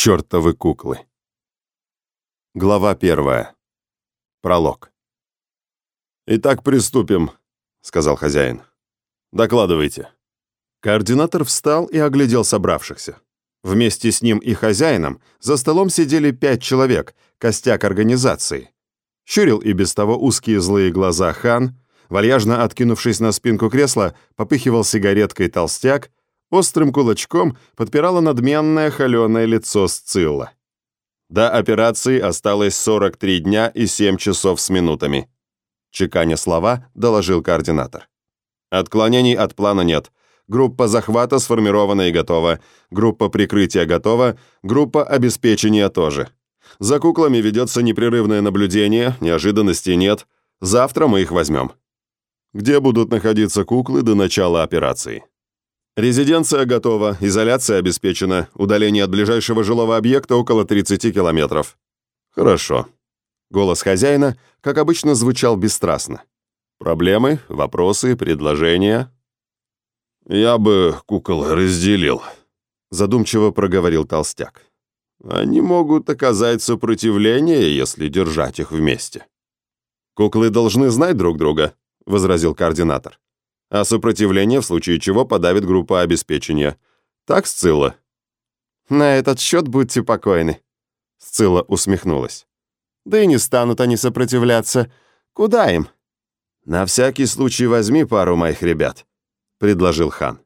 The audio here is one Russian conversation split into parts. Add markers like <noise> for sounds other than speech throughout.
Чёртовы куклы. Глава первая. Пролог. «Итак, приступим», — сказал хозяин. «Докладывайте». Координатор встал и оглядел собравшихся. Вместе с ним и хозяином за столом сидели пять человек, костяк организации. Щурил и без того узкие злые глаза хан, вальяжно откинувшись на спинку кресла, попыхивал сигареткой толстяк, острым кулачком подпирало надменное холеное лицо Сцилла. До операции осталось 43 дня и 7 часов с минутами. Чеканя слова, доложил координатор. Отклонений от плана нет. Группа захвата сформирована и готова. Группа прикрытия готова. Группа обеспечения тоже. За куклами ведется непрерывное наблюдение, неожиданностей нет. Завтра мы их возьмем. Где будут находиться куклы до начала операции? Резиденция готова, изоляция обеспечена, удаление от ближайшего жилого объекта около 30 километров. Хорошо. Голос хозяина, как обычно, звучал бесстрастно. Проблемы, вопросы, предложения? Я бы кукол разделил, задумчиво проговорил толстяк. Они могут оказать сопротивление, если держать их вместе. Куклы должны знать друг друга, возразил координатор а сопротивление в случае чего подавит группа обеспечения. Так, Сцилла?» «На этот счет будьте покойны», — Сцилла усмехнулась. «Да и не станут они сопротивляться. Куда им?» «На всякий случай возьми пару моих ребят», — предложил хан.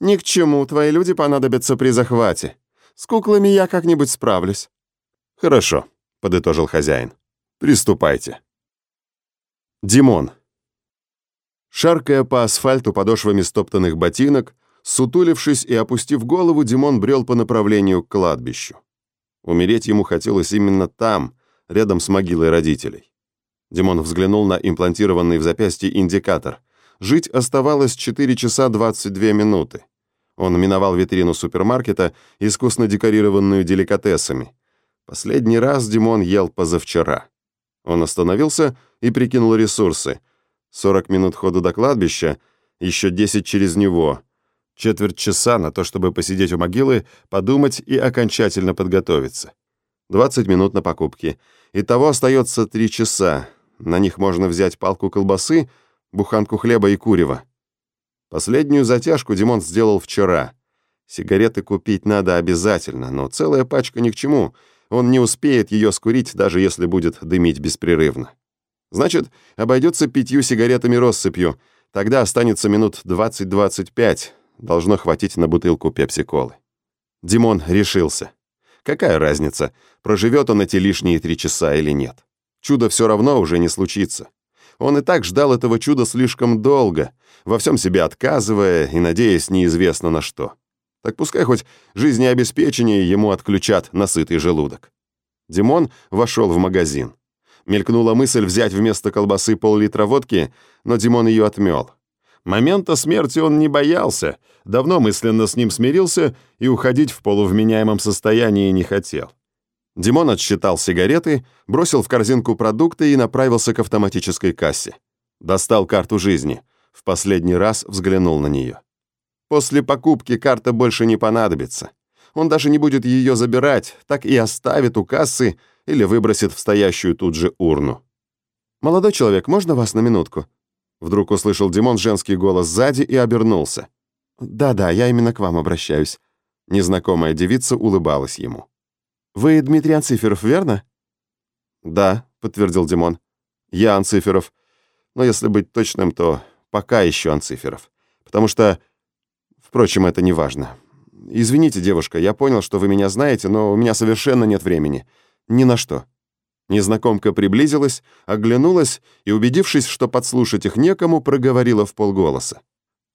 «Ни к чему, твои люди понадобятся при захвате. С куклами я как-нибудь справлюсь». «Хорошо», — подытожил хозяин. «Приступайте». Димон. Шаркая по асфальту подошвами стоптанных ботинок, сутулившись и опустив голову, Димон брел по направлению к кладбищу. Умереть ему хотелось именно там, рядом с могилой родителей. Димон взглянул на имплантированный в запястье индикатор. Жить оставалось 4 часа 22 минуты. Он миновал витрину супермаркета, искусно декорированную деликатесами. Последний раз Димон ел позавчера. Он остановился и прикинул ресурсы — 40 минут ходу до кладбища, еще 10 через него. Четверть часа на то, чтобы посидеть у могилы, подумать и окончательно подготовиться. 20 минут на покупки. Итого остается 3 часа. На них можно взять палку колбасы, буханку хлеба и курева. Последнюю затяжку Димон сделал вчера. Сигареты купить надо обязательно, но целая пачка ни к чему. Он не успеет ее скурить, даже если будет дымить беспрерывно. Значит, обойдется пятью сигаретами россыпью. Тогда останется минут 20-25. Должно хватить на бутылку пепси-колы. Димон решился. Какая разница, проживет он эти лишние три часа или нет? Чудо все равно уже не случится. Он и так ждал этого чуда слишком долго, во всем себе отказывая и надеясь неизвестно на что. Так пускай хоть жизнеобеспечение ему отключат на сытый желудок. Димон вошел в магазин. Мелькнула мысль взять вместо колбасы пол-литра водки, но Димон ее отмел. Момента смерти он не боялся, давно мысленно с ним смирился и уходить в полувменяемом состоянии не хотел. Димон отсчитал сигареты, бросил в корзинку продукты и направился к автоматической кассе. Достал карту жизни. В последний раз взглянул на нее. После покупки карта больше не понадобится. Он даже не будет ее забирать, так и оставит у кассы, или выбросит в стоящую тут же урну. «Молодой человек, можно вас на минутку?» Вдруг услышал Димон женский голос сзади и обернулся. «Да-да, я именно к вам обращаюсь». Незнакомая девица улыбалась ему. «Вы Дмитрий Анциферов, верно?» «Да», — подтвердил Димон. «Я Анциферов. Но если быть точным, то пока еще Анциферов. Потому что... Впрочем, это не важно. Извините, девушка, я понял, что вы меня знаете, но у меня совершенно нет времени. Ни на что. Незнакомка приблизилась, оглянулась и, убедившись, что подслушать их некому, проговорила в полголоса.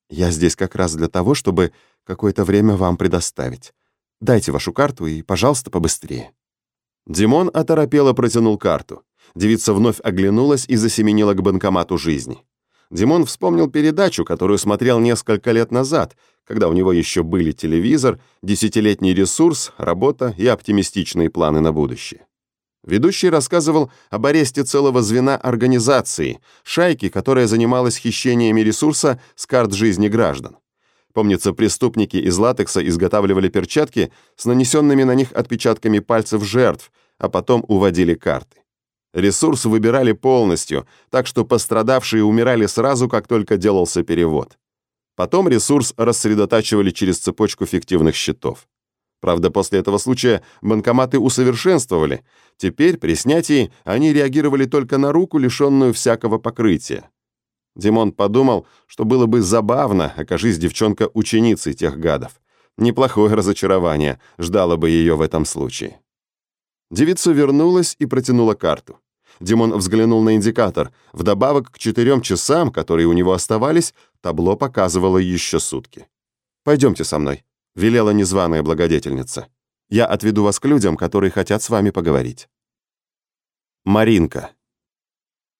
«Я здесь как раз для того, чтобы какое-то время вам предоставить. Дайте вашу карту и, пожалуйста, побыстрее». Димон оторопело протянул карту. Девица вновь оглянулась и засеменила к банкомату жизни. Димон вспомнил передачу, которую смотрел несколько лет назад, когда у него еще были телевизор, десятилетний ресурс, работа и оптимистичные планы на будущее. Ведущий рассказывал об аресте целого звена организации, шайки, которая занималась хищениями ресурса с карт жизни граждан. Помнится, преступники из латекса изготавливали перчатки с нанесенными на них отпечатками пальцев жертв, а потом уводили карты. Ресурс выбирали полностью, так что пострадавшие умирали сразу, как только делался перевод. Потом ресурс рассредотачивали через цепочку фиктивных счетов. Правда, после этого случая банкоматы усовершенствовали. Теперь при снятии они реагировали только на руку, лишенную всякого покрытия. Димон подумал, что было бы забавно, окажись девчонка ученицей тех гадов. Неплохое разочарование ждало бы ее в этом случае. Девица вернулась и протянула карту. Димон взглянул на индикатор. Вдобавок к четырем часам, которые у него оставались, табло показывало еще сутки. «Пойдемте со мной», — велела незваная благодетельница. «Я отведу вас к людям, которые хотят с вами поговорить». Маринка.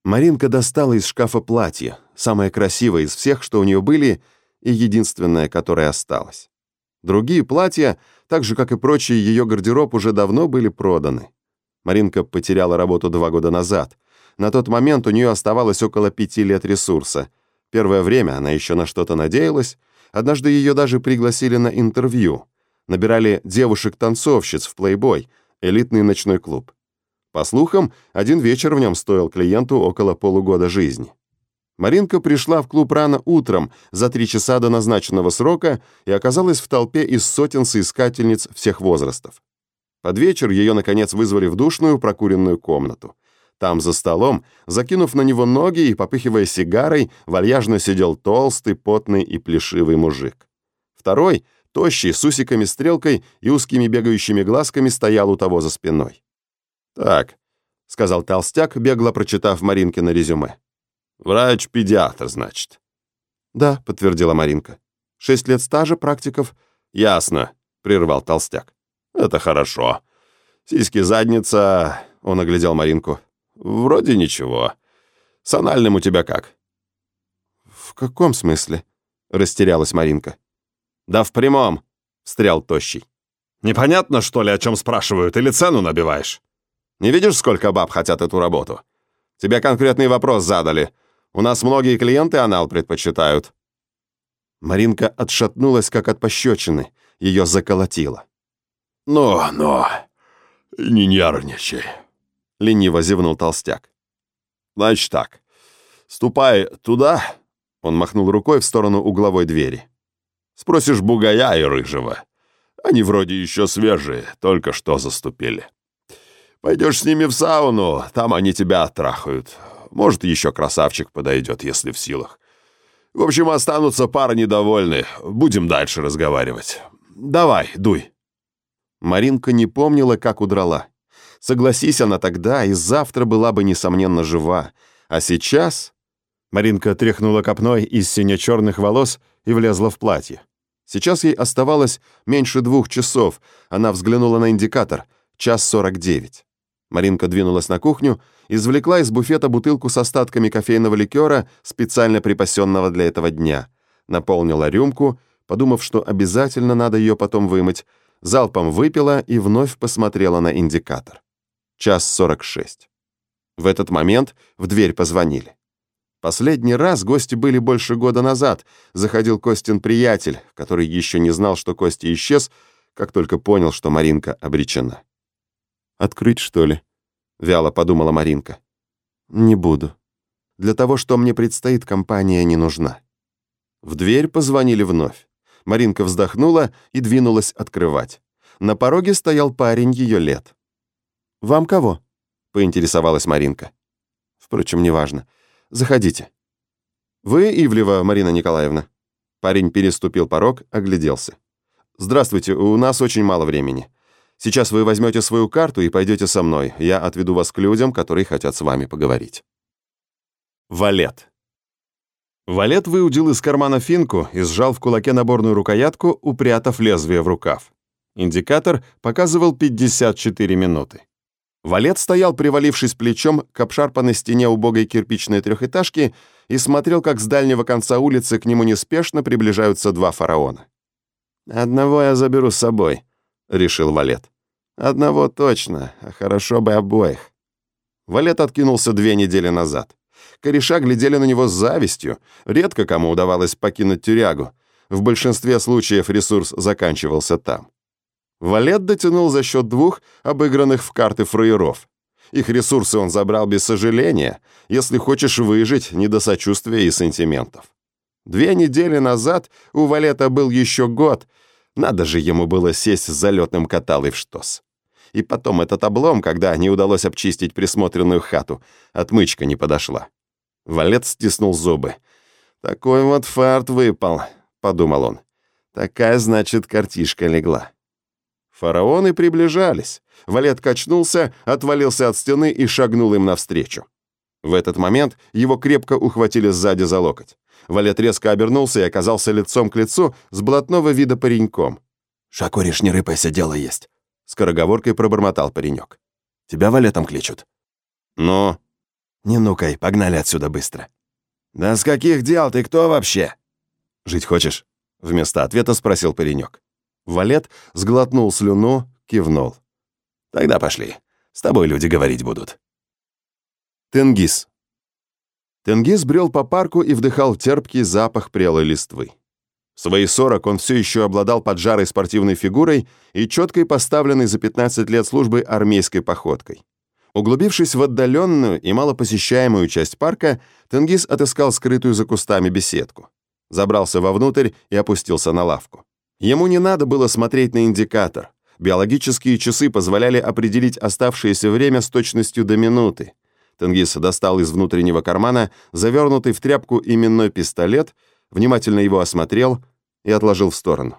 Маринка достала из шкафа платье, самое красивое из всех, что у нее были, и единственное, которое осталось. Другие платья, так же, как и прочие ее гардероб, уже давно были проданы. Маринка потеряла работу два года назад. На тот момент у нее оставалось около пяти лет ресурса. Первое время она еще на что-то надеялась. Однажды ее даже пригласили на интервью. Набирали девушек-танцовщиц в Playboy, элитный ночной клуб. По слухам, один вечер в нем стоил клиенту около полугода жизни. Маринка пришла в клуб рано утром, за три часа до назначенного срока, и оказалась в толпе из сотен соискательниц всех возрастов. Под вечер ее, наконец, вызвали в душную прокуренную комнату. Там, за столом, закинув на него ноги и попыхивая сигарой, вальяжно сидел толстый, потный и плешивый мужик. Второй, тощий, с усиками-стрелкой и узкими бегающими глазками, стоял у того за спиной. «Так», — сказал толстяк, бегло прочитав Маринкино резюме. «Врач-педиатр, значит?» «Да», — подтвердила Маринка. «Шесть лет стажа, практиков». «Ясно», — прервал толстяк. «Это хорошо. Сиськи, задница...» — он оглядел Маринку. «Вроде ничего. С анальным у тебя как?» «В каком смысле?» — растерялась Маринка. «Да в прямом», — встрял Тощий. «Непонятно, что ли, о чем спрашивают, или цену набиваешь? Не видишь, сколько баб хотят эту работу? Тебе конкретный вопрос задали. У нас многие клиенты анал предпочитают». Маринка отшатнулась, как от пощечины. Ее заколотило. «Ну, ну, не нервничай», — лениво зевнул толстяк. «Значит так, ступай туда», — он махнул рукой в сторону угловой двери. «Спросишь бугая и рыжего. Они вроде еще свежие, только что заступили. Пойдешь с ними в сауну, там они тебя оттрахают. Может, еще красавчик подойдет, если в силах. В общем, останутся пара недовольны. Будем дальше разговаривать. Давай, дуй». Маринка не помнила, как удрала. Согласись она тогда, и завтра была бы, несомненно, жива. А сейчас... Маринка тряхнула копной из сине-черных волос и влезла в платье. Сейчас ей оставалось меньше двух часов. Она взглянула на индикатор. Час сорок девять. Маринка двинулась на кухню, извлекла из буфета бутылку с остатками кофейного ликера, специально припасенного для этого дня. Наполнила рюмку, подумав, что обязательно надо ее потом вымыть, залпом выпила и вновь посмотрела на индикатор. Час сорок шесть. В этот момент в дверь позвонили. Последний раз гости были больше года назад. Заходил Костин приятель, который еще не знал, что Костя исчез, как только понял, что Маринка обречена. «Открыть, что ли?» — вяло подумала Маринка. «Не буду. Для того, что мне предстоит, компания не нужна». В дверь позвонили вновь. Маринка вздохнула и двинулась открывать. На пороге стоял парень ее лет. «Вам кого?» — поинтересовалась Маринка. «Впрочем, неважно. Заходите». «Вы Ивлева, Марина Николаевна?» Парень переступил порог, огляделся. «Здравствуйте, у нас очень мало времени. Сейчас вы возьмете свою карту и пойдете со мной. Я отведу вас к людям, которые хотят с вами поговорить». Валет. Валет выудил из кармана финку и сжал в кулаке наборную рукоятку, упрятав лезвие в рукав. Индикатор показывал 54 минуты. Валет стоял, привалившись плечом к обшарпанной стене убогой кирпичной трехэтажки и смотрел, как с дальнего конца улицы к нему неспешно приближаются два фараона. «Одного я заберу с собой», — решил Валет. «Одного точно, а хорошо бы обоих». Валет откинулся две недели назад. Кореша глядели на него с завистью. Редко кому удавалось покинуть тюрягу. В большинстве случаев ресурс заканчивался там. Валет дотянул за счет двух обыгранных в карты фраеров. Их ресурсы он забрал без сожаления, если хочешь выжить, не до сочувствия и сантиментов. Две недели назад у Валета был еще год, надо же ему было сесть с залетным каталой в штос. И потом этот облом, когда не удалось обчистить присмотренную хату, отмычка не подошла. Валет стиснул зубы. «Такой вот фарт выпал», — подумал он. «Такая, значит, картишка легла». Фараоны приближались. Валет качнулся, отвалился от стены и шагнул им навстречу. В этот момент его крепко ухватили сзади за локоть. Валет резко обернулся и оказался лицом к лицу с блатного вида пареньком. «Шакуриш, не рыпайся, дело есть», — скороговоркой пробормотал паренек. «Тебя Валетом кличут». «Ну?» «Не нукай, погнали отсюда быстро». «Да с каких дел ты кто вообще?» «Жить хочешь?» — вместо ответа спросил паренек. Валет сглотнул слюну, кивнул. «Тогда пошли. С тобой люди говорить будут». Тенгиз. Тенгиз брел по парку и вдыхал терпкий запах прелой листвы. В свои 40 он все еще обладал поджарой спортивной фигурой и четкой поставленной за 15 лет службы армейской походкой. Углубившись в отдаленную и малопосещаемую часть парка, Тенгиз отыскал скрытую за кустами беседку. Забрался вовнутрь и опустился на лавку. Ему не надо было смотреть на индикатор. Биологические часы позволяли определить оставшееся время с точностью до минуты. Тенгиз достал из внутреннего кармана завернутый в тряпку именной пистолет, внимательно его осмотрел и отложил в сторону.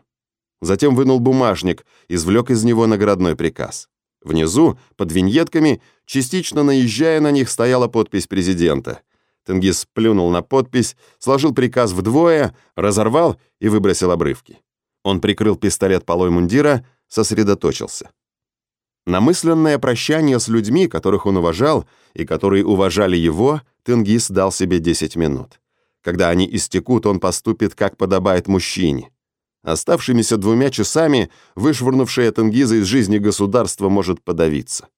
Затем вынул бумажник, извлек из него наградной приказ. Внизу, под виньетками, частично наезжая на них, стояла подпись президента. Тенгиз плюнул на подпись, сложил приказ вдвое, разорвал и выбросил обрывки. Он прикрыл пистолет полой мундира, сосредоточился. Намысленное прощание с людьми, которых он уважал и которые уважали его, Тенгиз дал себе 10 минут. Когда они истекут, он поступит, как подобает мужчине. Оставшимися двумя часами вышвырнувшее Тенгиза из жизни государство может подавиться.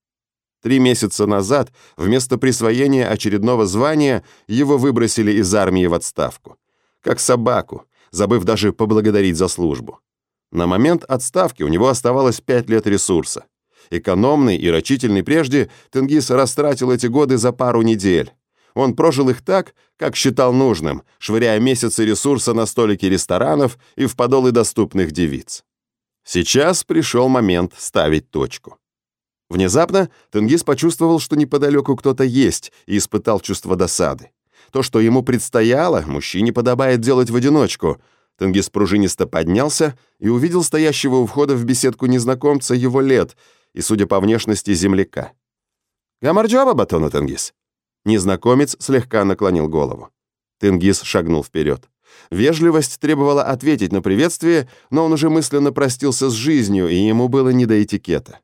Три месяца назад вместо присвоения очередного звания его выбросили из армии в отставку. Как собаку, забыв даже поблагодарить за службу. На момент отставки у него оставалось пять лет ресурса. Экономный и рачительный прежде, Тенгиз растратил эти годы за пару недель. Он прожил их так, как считал нужным, швыряя месяцы ресурса на столики ресторанов и в подолы доступных девиц. Сейчас пришел момент ставить точку. Внезапно Тенгиз почувствовал, что неподалеку кто-то есть, и испытал чувство досады. То, что ему предстояло, мужчине подобает делать в одиночку. Тенгиз пружинисто поднялся и увидел стоящего у входа в беседку незнакомца его лет и, судя по внешности, земляка. «Гамарджоба, Батона Тенгиз!» Незнакомец слегка наклонил голову. Тенгиз шагнул вперед. Вежливость требовала ответить на приветствие, но он уже мысленно простился с жизнью, и ему было не до этикета.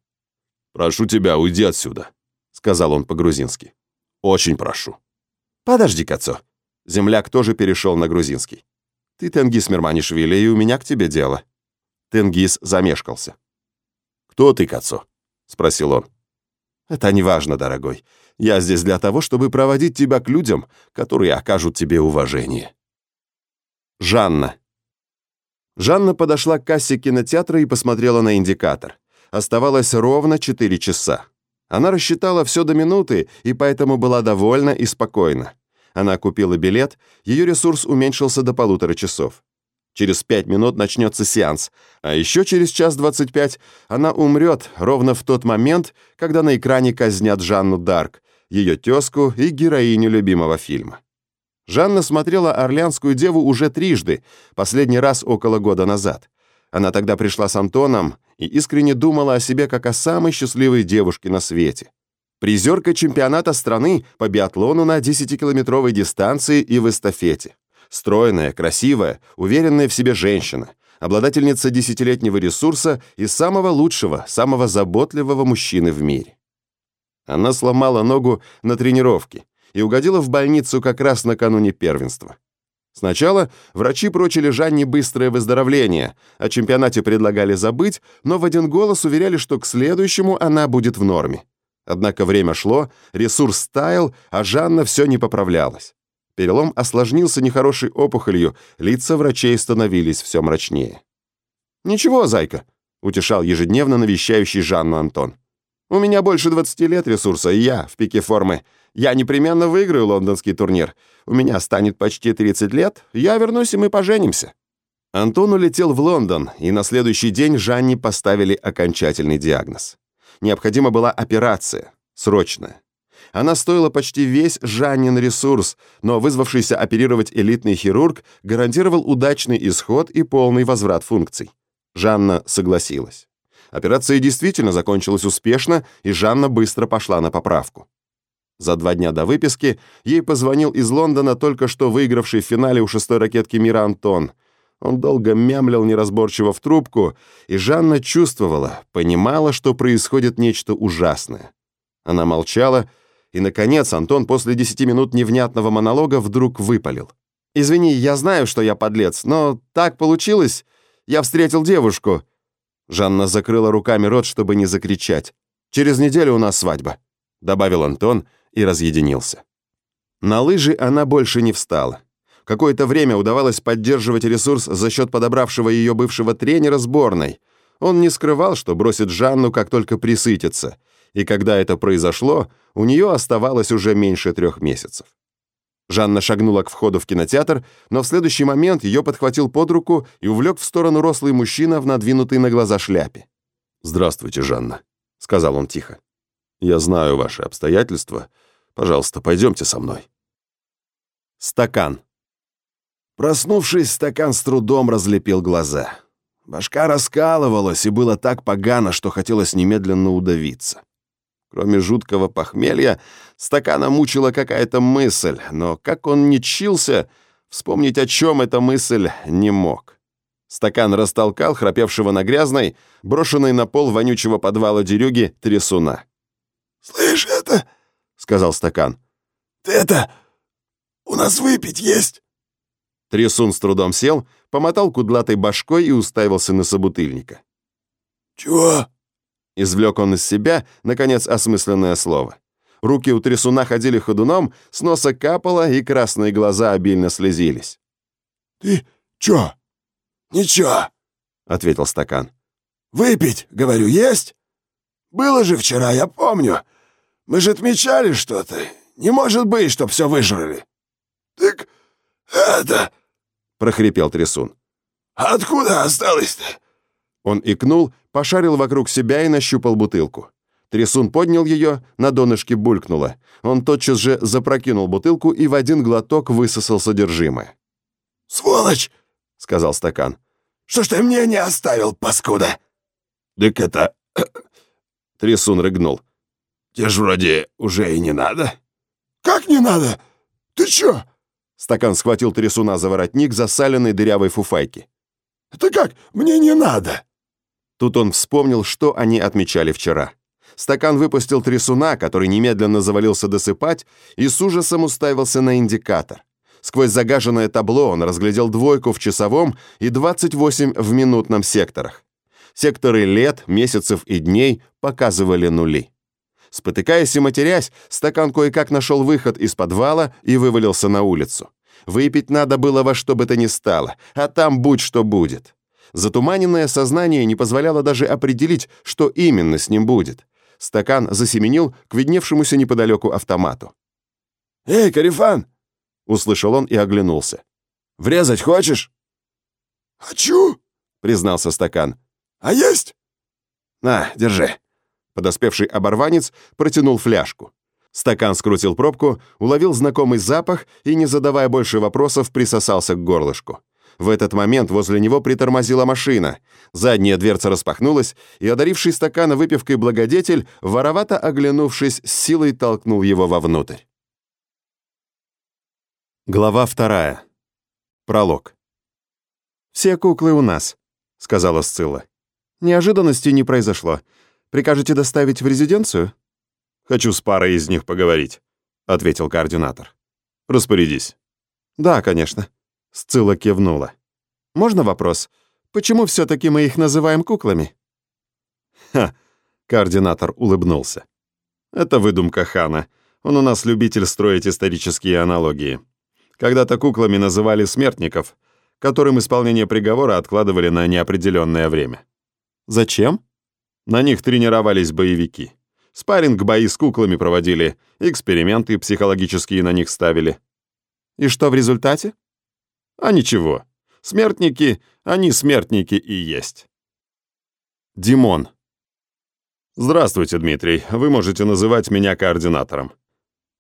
«Прошу тебя, уйди отсюда», — сказал он по-грузински. «Очень прошу». «Подожди, Кацо». Земляк тоже перешел на грузинский. «Ты Тенгиз Мирманишвили, и у меня к тебе дело». Тенгиз замешкался. «Кто ты, Кацо?» — спросил он. «Это не важно, дорогой. Я здесь для того, чтобы проводить тебя к людям, которые окажут тебе уважение». Жанна. Жанна подошла к кассе кинотеатра и посмотрела на индикатор. Оставалось ровно 4 часа. Она рассчитала все до минуты и поэтому была довольна и спокойна. Она купила билет, ее ресурс уменьшился до полутора часов. Через пять минут начнется сеанс, а еще через час двадцать пять она умрет ровно в тот момент, когда на экране казнят Жанну Дарк, ее тезку и героиню любимого фильма. Жанна смотрела «Орлеанскую деву» уже трижды, последний раз около года назад. Она тогда пришла с Антоном и искренне думала о себе как о самой счастливой девушке на свете призерка чемпионата страны по биатлону на 10-километровой дистанции и в эстафете. Стройная, красивая, уверенная в себе женщина, обладательница десятилетнего ресурса и самого лучшего, самого заботливого мужчины в мире. Она сломала ногу на тренировке и угодила в больницу как раз накануне первенства. Сначала врачи прочили Жанне быстрое выздоровление, о чемпионате предлагали забыть, но в один голос уверяли, что к следующему она будет в норме. Однако время шло, ресурс таял, а Жанна все не поправлялась. Перелом осложнился нехорошей опухолью, лица врачей становились все мрачнее. «Ничего, зайка», — утешал ежедневно навещающий Жанну Антон. «У меня больше 20 лет ресурса, и я в пике формы. Я непременно выиграю лондонский турнир. У меня станет почти 30 лет, я вернусь, и мы поженимся». Антон улетел в Лондон, и на следующий день Жанне поставили окончательный диагноз. Необходима была операция, срочная. Она стоила почти весь Жаннин ресурс, но вызвавшийся оперировать элитный хирург гарантировал удачный исход и полный возврат функций. Жанна согласилась. Операция действительно закончилась успешно, и Жанна быстро пошла на поправку. За два дня до выписки ей позвонил из Лондона только что выигравший в финале у шестой ракетки мира Антон. Он долго мямлил неразборчиво в трубку, и Жанна чувствовала, понимала, что происходит нечто ужасное. Она молчала, и, наконец, Антон после десяти минут невнятного монолога вдруг выпалил. «Извини, я знаю, что я подлец, но так получилось. Я встретил девушку». Жанна закрыла руками рот, чтобы не закричать. «Через неделю у нас свадьба», — добавил Антон и разъединился. На лыжи она больше не встала. Какое-то время удавалось поддерживать ресурс за счет подобравшего ее бывшего тренера сборной. Он не скрывал, что бросит Жанну, как только присытится — и когда это произошло, у нее оставалось уже меньше трех месяцев. Жанна шагнула к входу в кинотеатр, но в следующий момент ее подхватил под руку и увлек в сторону рослый мужчина в надвинутой на глаза шляпе. «Здравствуйте, Жанна», — сказал он тихо. «Я знаю ваши обстоятельства. Пожалуйста, пойдемте со мной». Стакан. Проснувшись, стакан с трудом разлепил глаза. Башка раскалывалась, и было так погано, что хотелось немедленно удавиться. Кроме жуткого похмелья, стакана мучила какая-то мысль, но как он не чился, вспомнить о чем эта мысль не мог. Стакан растолкал храпевшего на грязной, брошенной на пол вонючего подвала дерюги трясуна. «Слышь, это...» — сказал стакан. «Ты это... У нас выпить есть?» Трясун с трудом сел, помотал кудлатой башкой и уставился на собутыльника. «Чего?» Извлек он из себя, наконец, осмысленное слово. Руки у трясуна ходили ходуном, с носа капало, и красные глаза обильно слезились. «Ты чё?» «Ничего», — ответил стакан. «Выпить, говорю, есть? Было же вчера, я помню. Мы же отмечали что-то. Не может быть, чтоб все выжрали». «Так это...» — прохрипел трясун. «Откуда осталось-то?» Он икнул, пошарил вокруг себя и нащупал бутылку. Трясун поднял ее, на донышке булькнуло. Он тотчас же запрокинул бутылку и в один глоток высосал содержимое. «Сволочь!» — сказал стакан. «Что ж ты мне не оставил, паскуда?» «Так это...» <clears throat> Трясун рыгнул. «Тебе ж вроде уже и не надо». «Как не надо? Ты чё?» Стакан схватил трясуна за воротник засаленной дырявой фуфайки. «Это как? Мне не надо!» Тут он вспомнил, что они отмечали вчера. Стакан выпустил трясуна, который немедленно завалился досыпать, и с ужасом уставился на индикатор. Сквозь загаженное табло он разглядел двойку в часовом и 28 в минутном секторах. Секторы лет, месяцев и дней показывали нули. Спотыкаясь и матерясь, стакан кое-как нашел выход из подвала и вывалился на улицу. Выпить надо было во что бы то ни стало, а там будь что будет. Затуманенное сознание не позволяло даже определить, что именно с ним будет. Стакан засеменил к видневшемуся неподалеку автомату. «Эй, Карифан!» — услышал он и оглянулся. «Врезать хочешь?» «Хочу!» — признался стакан. «А есть?» «На, держи». Подоспевший оборванец протянул фляжку. Стакан скрутил пробку, уловил знакомый запах и, не задавая больше вопросов, присосался к горлышку. В этот момент возле него притормозила машина. Задняя дверца распахнулась, и одаривший стакана выпивкой благодетель, воровато оглянувшись, с силой толкнул его вовнутрь. Глава вторая. Пролог. «Все куклы у нас», — сказала Сцилла. «Неожиданности не произошло. Прикажете доставить в резиденцию?» «Хочу с парой из них поговорить», — ответил координатор. «Распорядись». «Да, конечно». Сцилла кивнула. «Можно вопрос? Почему все-таки мы их называем куклами?» «Ха!» — координатор улыбнулся. «Это выдумка Хана. Он у нас любитель строить исторические аналогии. Когда-то куклами называли смертников, которым исполнение приговора откладывали на неопределенное время. Зачем? На них тренировались боевики. Спарринг бои с куклами проводили, эксперименты психологические на них ставили. И что в результате? А ничего. Смертники, они смертники и есть. Димон. Здравствуйте, Дмитрий. Вы можете называть меня координатором.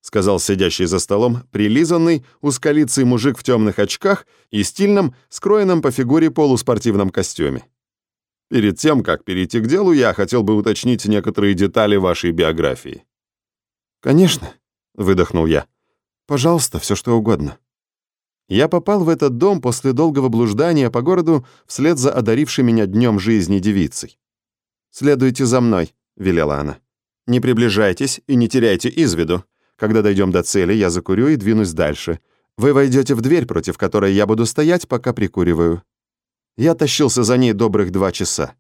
Сказал сидящий за столом прилизанный, узколицый мужик в темных очках и стильном, скроенном по фигуре полуспортивном костюме. Перед тем, как перейти к делу, я хотел бы уточнить некоторые детали вашей биографии. «Конечно», — выдохнул я. «Пожалуйста, все что угодно». Я попал в этот дом после долгого блуждания по городу вслед за одарившей меня днем жизни девицей. «Следуйте за мной», — велела она. «Не приближайтесь и не теряйте из виду. Когда дойдем до цели, я закурю и двинусь дальше. Вы войдете в дверь, против которой я буду стоять, пока прикуриваю. Я тащился за ней добрых два часа.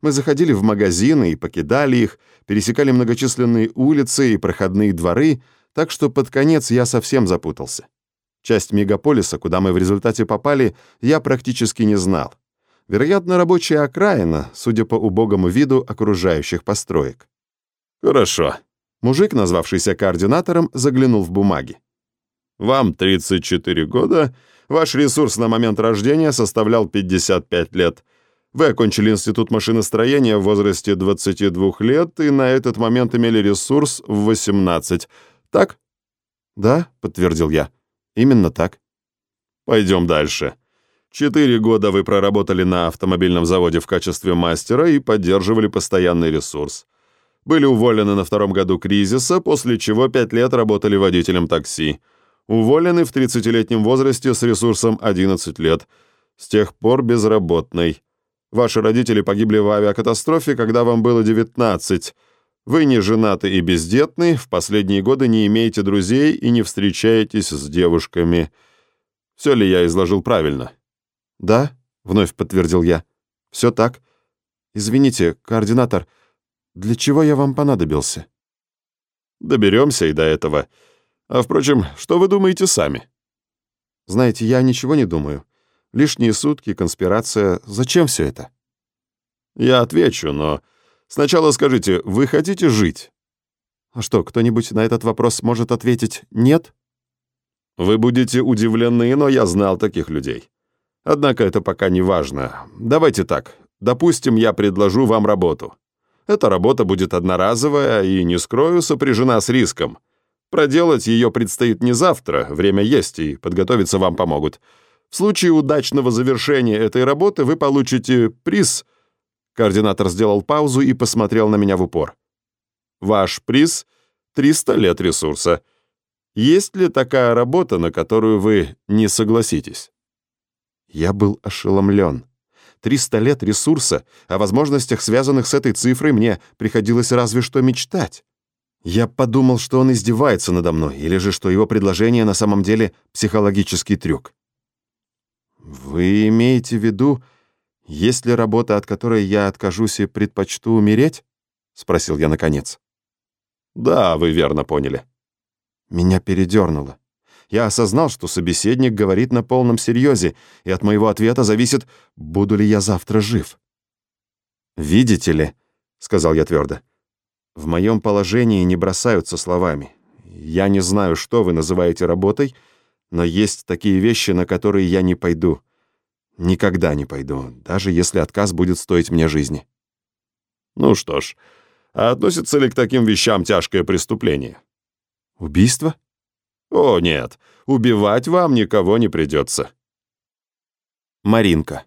Мы заходили в магазины и покидали их, пересекали многочисленные улицы и проходные дворы, так что под конец я совсем запутался. Часть мегаполиса, куда мы в результате попали, я практически не знал. Вероятно, рабочая окраина, судя по убогому виду окружающих построек. «Хорошо». Мужик, назвавшийся координатором, заглянул в бумаги. «Вам 34 года, Ваш ресурс на момент рождения составлял 55 лет. Вы окончили институт машиностроения в возрасте 22 лет и на этот момент имели ресурс в 18. Так? Да, подтвердил я. Именно так. Пойдем дальше. Четыре года вы проработали на автомобильном заводе в качестве мастера и поддерживали постоянный ресурс. Были уволены на втором году кризиса, после чего пять лет работали водителем такси. Уволены в 30-летнем возрасте с ресурсом 11 лет. С тех пор безработный. Ваши родители погибли в авиакатастрофе, когда вам было 19. Вы не женаты и бездетны, в последние годы не имеете друзей и не встречаетесь с девушками. Все ли я изложил правильно? Да, вновь подтвердил я. Все так. Извините, координатор, для чего я вам понадобился? Доберемся и до этого. А впрочем, что вы думаете сами? Знаете, я ничего не думаю. Лишние сутки, конспирация. Зачем все это? Я отвечу, но сначала скажите, вы хотите жить? А что, кто-нибудь на этот вопрос может ответить «нет»? Вы будете удивлены, но я знал таких людей. Однако это пока не важно. Давайте так. Допустим, я предложу вам работу. Эта работа будет одноразовая и, не скрою, сопряжена с риском. Проделать ее предстоит не завтра, время есть, и подготовиться вам помогут. В случае удачного завершения этой работы вы получите приз. Координатор сделал паузу и посмотрел на меня в упор. Ваш приз — 300 лет ресурса. Есть ли такая работа, на которую вы не согласитесь? Я был ошеломлен. 300 лет ресурса, о возможностях, связанных с этой цифрой, мне приходилось разве что мечтать. Я подумал, что он издевается надо мной, или же что его предложение на самом деле психологический трюк. «Вы имеете в виду, есть ли работа, от которой я откажусь и предпочту умереть?» — спросил я наконец. «Да, вы верно поняли». Меня передернуло. Я осознал, что собеседник говорит на полном серьезе, и от моего ответа зависит, буду ли я завтра жив. «Видите ли», — сказал я твердо, — в моем положении не бросаются словами. Я не знаю, что вы называете работой, но есть такие вещи, на которые я не пойду. Никогда не пойду, даже если отказ будет стоить мне жизни. Ну что ж, а относится ли к таким вещам тяжкое преступление? Убийство? О, нет, убивать вам никого не придется. Маринка.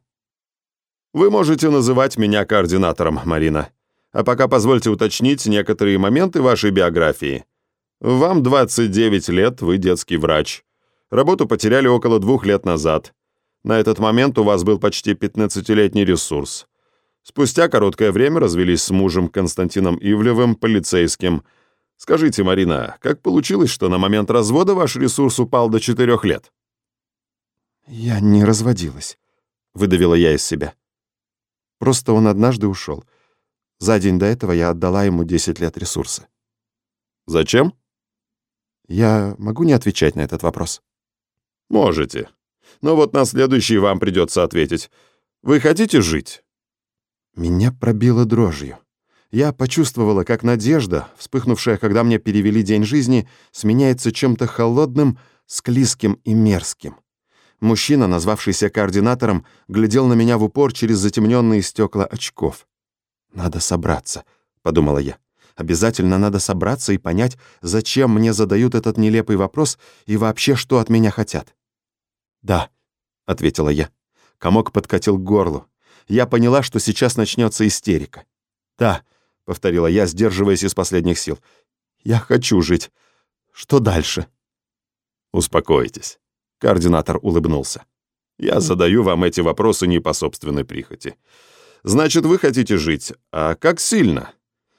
Вы можете называть меня координатором, Марина. А пока позвольте уточнить некоторые моменты вашей биографии. Вам 29 лет, вы детский врач. Работу потеряли около двух лет назад. На этот момент у вас был почти 15-летний ресурс. Спустя короткое время развелись с мужем Константином Ивлевым, полицейским. Скажите, Марина, как получилось, что на момент развода ваш ресурс упал до 4 лет? «Я не разводилась», — выдавила я из себя. Просто он однажды ушел. За день до этого я отдала ему 10 лет ресурса. Зачем? Я могу не отвечать на этот вопрос. Можете. Но вот на следующий вам придется ответить. Вы хотите жить? Меня пробило дрожью. Я почувствовала, как надежда, вспыхнувшая, когда мне перевели день жизни, сменяется чем-то холодным, склизким и мерзким. Мужчина, назвавшийся координатором, глядел на меня в упор через затемненные стекла очков. «Надо собраться», — подумала я. «Обязательно надо собраться и понять, зачем мне задают этот нелепый вопрос и вообще, что от меня хотят». «Да», — ответила я. Комок подкатил к горлу. Я поняла, что сейчас начнется истерика. «Да», — повторила я, сдерживаясь из последних сил. «Я хочу жить. Что дальше?» «Успокойтесь», — координатор улыбнулся. «Я задаю вам эти вопросы не по собственной прихоти. Значит, вы хотите жить. А как сильно?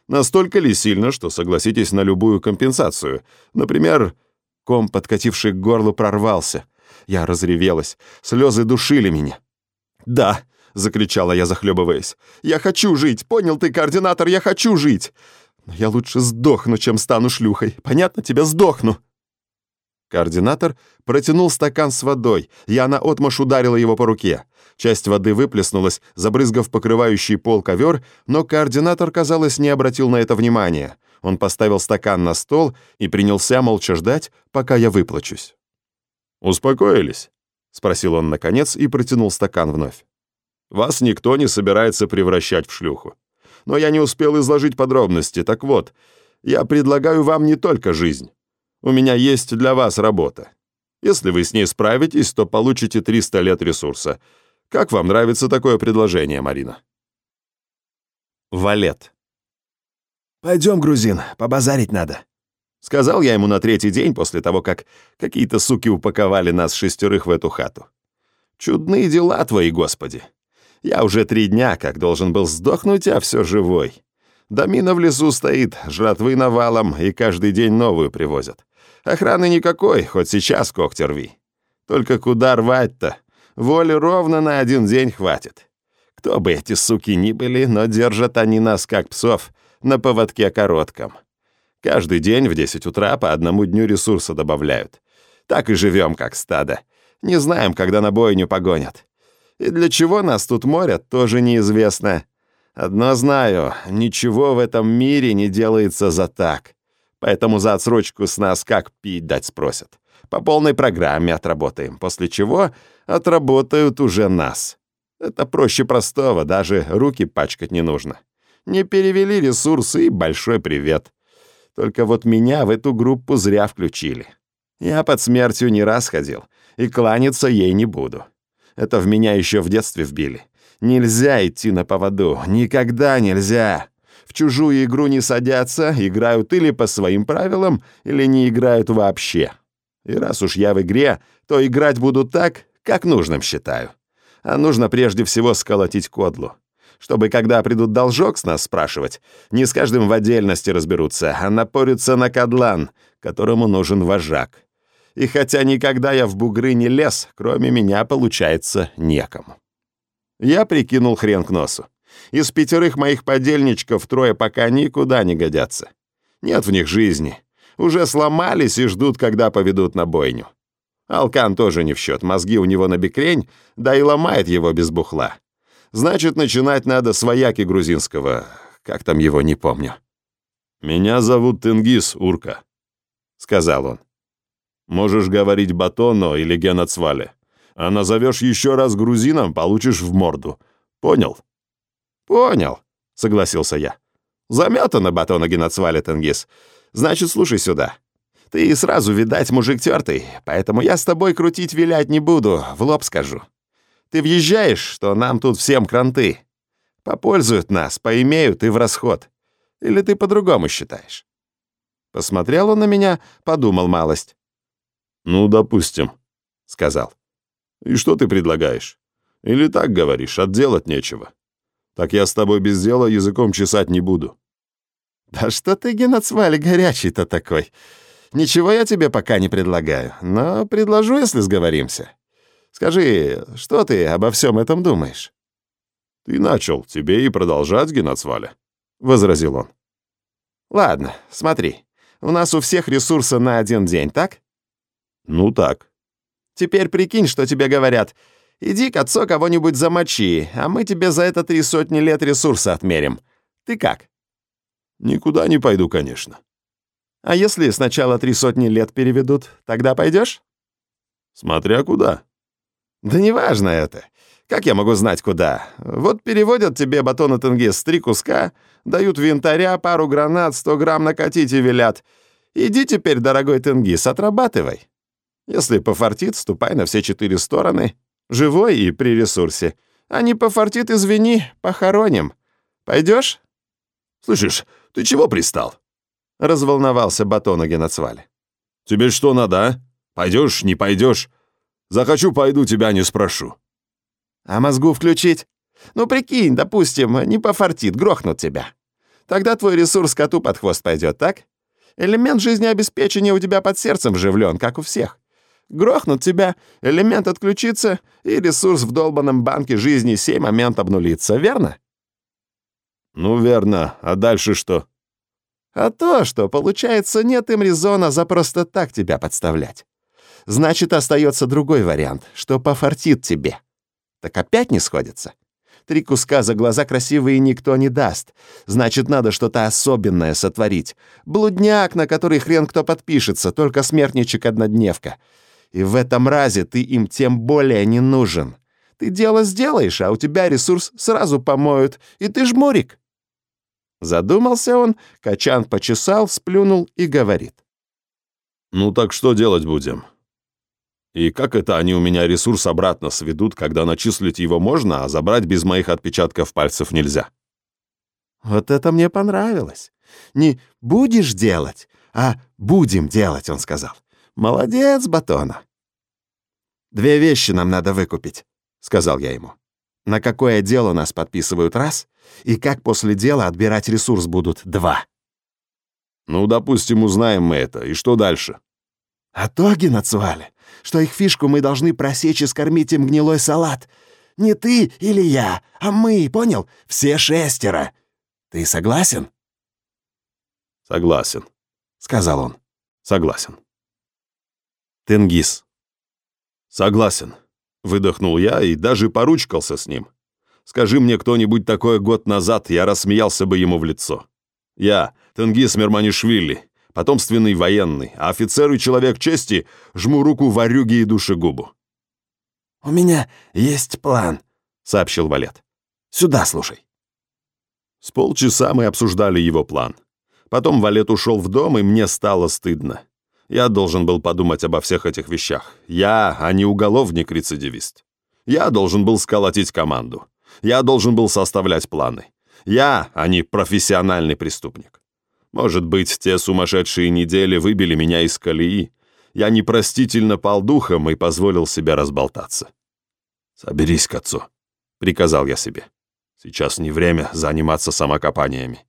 Настолько ли сильно, что согласитесь на любую компенсацию? Например, ком, подкативший к горлу, прорвался. Я разревелась. Слезы душили меня. «Да!» — закричала я, захлебываясь. «Я хочу жить! Понял ты, координатор, я хочу жить! Но я лучше сдохну, чем стану шлюхой. Понятно тебе? Сдохну!» Координатор протянул стакан с водой, я наотмашь ударила его по руке. Часть воды выплеснулась, забрызгав покрывающий пол ковер, но координатор, казалось, не обратил на это внимания. Он поставил стакан на стол и принялся молча ждать, пока я выплачусь. «Успокоились?» — спросил он наконец и протянул стакан вновь. «Вас никто не собирается превращать в шлюху. Но я не успел изложить подробности, так вот, я предлагаю вам не только жизнь. У меня есть для вас работа. Если вы с ней справитесь, то получите 300 лет ресурса. Как вам нравится такое предложение, Марина?» Валет. «Пойдем, грузин, побазарить надо», — сказал я ему на третий день после того, как какие-то суки упаковали нас шестерых в эту хату. «Чудные дела твои, Господи! Я уже три дня как должен был сдохнуть, а все живой. Домина в лесу стоит, жратвы навалом, и каждый день новую привозят. Охраны никакой, хоть сейчас когти рви. Только куда рвать-то? Воли ровно на один день хватит. Кто бы эти суки ни были, но держат они нас, как псов, на поводке коротком. Каждый день в 10 утра по одному дню ресурса добавляют. Так и живем, как стадо. Не знаем, когда на бойню погонят. И для чего нас тут морят, тоже неизвестно. Одно знаю, ничего в этом мире не делается за так. Поэтому за отсрочку с нас как пить дать спросят. По полной программе отработаем, после чего отработают уже нас. Это проще простого, даже руки пачкать не нужно. Не перевели ресурсы и большой привет. Только вот меня в эту группу зря включили. Я под смертью не раз ходил, и кланяться ей не буду. Это в меня еще в детстве вбили. Нельзя идти на поводу, никогда нельзя. В чужую игру не садятся, играют или по своим правилам, или не играют вообще. И раз уж я в игре, то играть буду так, как нужным считаю. А нужно прежде всего сколотить кодлу. Чтобы, когда придут должок с нас спрашивать, не с каждым в отдельности разберутся, а напорются на кадлан, которому нужен вожак. И хотя никогда я в бугры не лез, кроме меня, получается, некому. Я прикинул хрен к носу. Из пятерых моих подельничков трое пока никуда не годятся. Нет в них жизни. Уже сломались и ждут, когда поведут на бойню. Алкан тоже не в счет, мозги у него на бекрень, да и ломает его без бухла. Значит, начинать надо с вояки грузинского, как там его, не помню. «Меня зовут Тенгиз, Урка», — сказал он. «Можешь говорить Батоно или Генацвале, а назовешь еще раз грузином, получишь в морду. Понял?» «Понял», — согласился я. «Заметано, батона геноцвали, Тенгиз. Значит, слушай сюда. Ты сразу, видать, мужик тертый, поэтому я с тобой крутить вилять не буду, в лоб скажу. Ты въезжаешь, что нам тут всем кранты. Попользуют нас, поимеют и в расход. Или ты по-другому считаешь?» Посмотрел он на меня, подумал малость. «Ну, допустим», — сказал. «И что ты предлагаешь? Или так говоришь, отделать нечего?» Так я с тобой без дела языком чесать не буду». «Да что ты, Геноцвали, горячий-то такой? Ничего я тебе пока не предлагаю, но предложу, если сговоримся. Скажи, что ты обо всем этом думаешь?» «Ты начал, тебе и продолжать, Геноцвали», — возразил он. «Ладно, смотри, у нас у всех ресурсы на один день, так?» «Ну так». Теперь прикинь, что тебе говорят. Иди к отцу кого-нибудь замочи, а мы тебе за это три сотни лет ресурса отмерим. Ты как?» «Никуда не пойду, конечно». «А если сначала три сотни лет переведут, тогда пойдешь?» «Смотря куда». «Да неважно это. Как я могу знать, куда? Вот переводят тебе батона тенгиз три куска, дают винтаря, пару гранат, сто грамм накатить и велят. Иди теперь, дорогой тенгиз, отрабатывай. Если пофартит, ступай на все четыре стороны. Живой и при ресурсе. А не пофартит, извини, похороним. Пойдешь? Слышишь, ты чего пристал? Разволновался батона Геноцваль. Тебе что надо, а? Пойдешь, не пойдешь? Захочу, пойду, тебя не спрошу. А мозгу включить? Ну, прикинь, допустим, не пофартит, грохнут тебя. Тогда твой ресурс коту под хвост пойдет, так? Элемент жизнеобеспечения у тебя под сердцем вживлен, как у всех. Грохнут тебя, элемент отключится, и ресурс в долбанном банке жизни сей момент обнулится, верно? Ну, верно. А дальше что? А то, что, получается, нет им резона за просто так тебя подставлять. Значит, остается другой вариант, что пофартит тебе. Так опять не сходится. Три куска за глаза красивые никто не даст. Значит, надо что-то особенное сотворить. Блудняк, на который хрен кто подпишется, только смертничек-однодневка. И в этом разе ты им тем более не нужен. Ты дело сделаешь, а у тебя ресурс сразу помоют, и ты жмурик. Задумался он, Качан почесал, сплюнул и говорит. «Ну так что делать будем? И как это они у меня ресурс обратно сведут, когда начислить его можно, а забрать без моих отпечатков пальцев нельзя? Вот это мне понравилось. Не «будешь делать», а «будем делать», он сказал. Молодец, Батона. Две вещи нам надо выкупить, сказал я ему. На какое дело нас подписывают раз, и как после дела отбирать ресурс будут два. Ну, допустим, узнаем мы это. И что дальше? А то, Геноцвале, что их фишку мы должны просечь и скормить им гнилой салат. Не ты или я, а мы, понял? Все шестеро. Ты согласен?» «Согласен», — сказал он. «Согласен». «Тенгиз». «Согласен», — выдохнул я и даже поручкался с ним. Скажи мне кто-нибудь такое год назад, я рассмеялся бы ему в лицо. Я, Тенгиз Мерманишвили, потомственный военный, а офицер и человек чести, жму руку ворюге и душегубу. «У меня есть план», — сообщил Валет. «Сюда слушай». С полчаса мы обсуждали его план. Потом Валет ушел в дом, и мне стало стыдно. Я должен был подумать обо всех этих вещах. Я, а не уголовник-рецидивист. Я должен был сколотить команду. Я должен был составлять планы. Я, а не профессиональный преступник. Может быть, те сумасшедшие недели выбили меня из колеи. Я непростительно пал духом и позволил себе разболтаться. «Соберись к отцу», — приказал я себе. «Сейчас не время заниматься самокопаниями.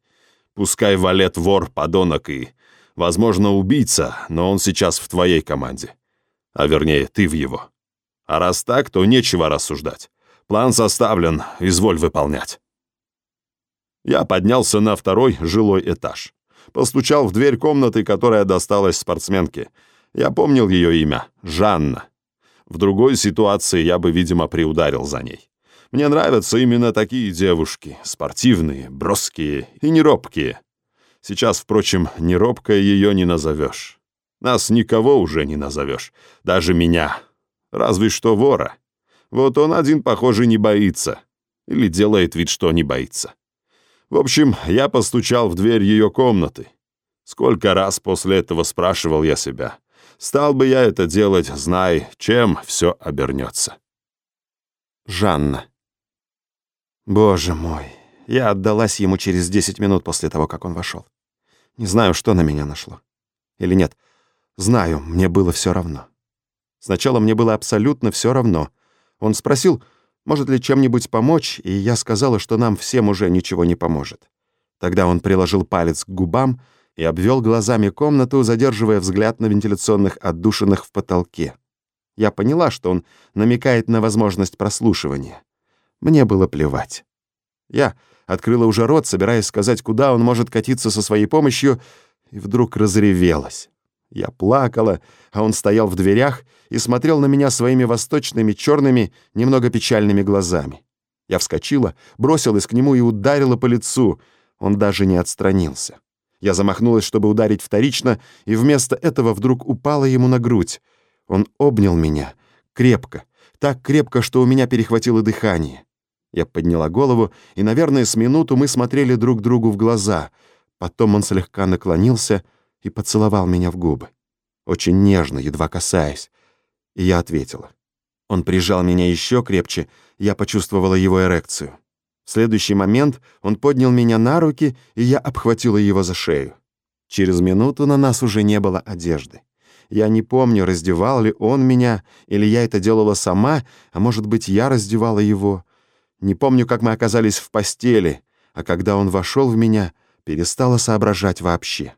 Пускай валет вор, подонок и, возможно, убийца, но он сейчас в твоей команде. А вернее, ты в его. А раз так, то нечего рассуждать. План составлен, изволь выполнять». Я поднялся на второй жилой этаж. Постучал в дверь комнаты, которая досталась спортсменке. Я помнил ее имя — Жанна. В другой ситуации я бы, видимо, приударил за ней. Мне нравятся именно такие девушки, спортивные, броские и неробкие. Сейчас, впрочем, неробкой ее не назовешь. Нас никого уже не назовешь, даже меня. Разве что вора. Вот он один, похоже, не боится. Или делает вид, что не боится. В общем, я постучал в дверь ее комнаты. Сколько раз после этого спрашивал я себя, стал бы я это делать, зная, чем все обернется. Жанна. Боже мой, я отдалась ему через 10 минут после того, как он вошел. Не знаю, что на меня нашло. Или нет, знаю, мне было все равно. Сначала мне было абсолютно все равно. Он спросил, может ли чем-нибудь помочь, и я сказала, что нам всем уже ничего не поможет. Тогда он приложил палец к губам и обвел глазами комнату, задерживая взгляд на вентиляционных отдушинах в потолке. Я поняла, что он намекает на возможность прослушивания. Мне было плевать. Я открыла уже рот, собираясь сказать, куда он может катиться со своей помощью, и вдруг разревелась. Я плакала, а он стоял в дверях и смотрел на меня своими восточными черными, немного печальными глазами. Я вскочила, бросилась к нему и ударила по лицу. Он даже не отстранился. Я замахнулась, чтобы ударить вторично, и вместо этого вдруг упала ему на грудь. Он обнял меня крепко, так крепко, что у меня перехватило дыхание. Я подняла голову, и, наверное, с минуту мы смотрели друг другу в глаза. Потом он слегка наклонился и поцеловал меня в губы. Очень нежно, едва касаясь. И я ответила. Он прижал меня еще крепче, я почувствовала его эрекцию. В следующий момент он поднял меня на руки, и я обхватила его за шею. Через минуту на нас уже не было одежды. Я не помню, раздевал ли он меня, или я это делала сама, а может быть, я раздевала его. Не помню, как мы оказались в постели, а когда он вошел в меня, перестала соображать вообще.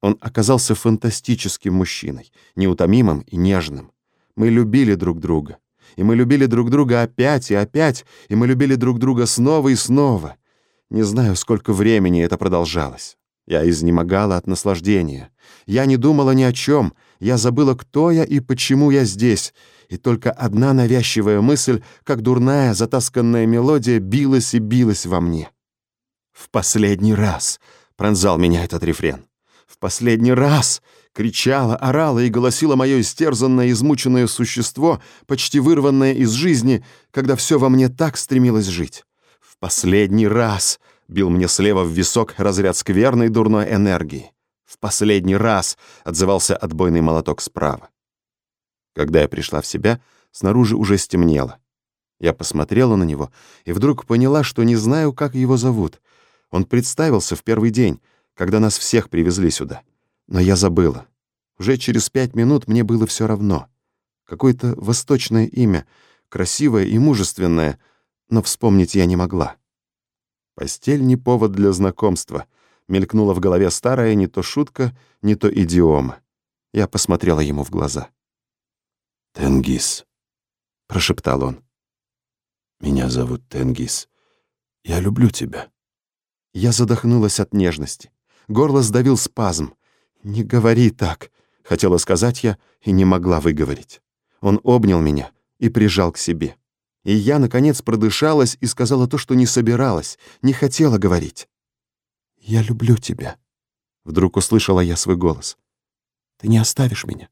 Он оказался фантастическим мужчиной, неутомимым и нежным. Мы любили друг друга. И мы любили друг друга опять и опять, и мы любили друг друга снова и снова. Не знаю, сколько времени это продолжалось. Я изнемогала от наслаждения. Я не думала ни о чем. Я забыла, кто я и почему я здесь. И только одна навязчивая мысль, как дурная затасканная мелодия, билась и билась во мне. «В последний раз!» — пронзал меня этот рефрен. «В последний раз!» — кричала, орала и голосила мое истерзанное, измученное существо, почти вырванное из жизни, когда все во мне так стремилось жить. «В последний раз!» — бил мне слева в висок разряд скверной дурной энергии. «В последний раз!» — отзывался отбойный молоток справа. Когда я пришла в себя, снаружи уже стемнело. Я посмотрела на него и вдруг поняла, что не знаю, как его зовут. Он представился в первый день, когда нас всех привезли сюда. Но я забыла. Уже через пять минут мне было все равно. Какое-то восточное имя, красивое и мужественное, но вспомнить я не могла. Постель не повод для знакомства. Мелькнула в голове старая не то шутка, не то идиома. Я посмотрела ему в глаза. «Тенгиз», — прошептал он. «Меня зовут Тенгиз. Я люблю тебя». Я задохнулась от нежности. Горло сдавил спазм. «Не говори так», — хотела сказать я и не могла выговорить. Он обнял меня и прижал к себе. И я, наконец, продышалась и сказала то, что не собиралась, не хотела говорить. «Я люблю тебя», — вдруг услышала я свой голос. «Ты не оставишь меня?»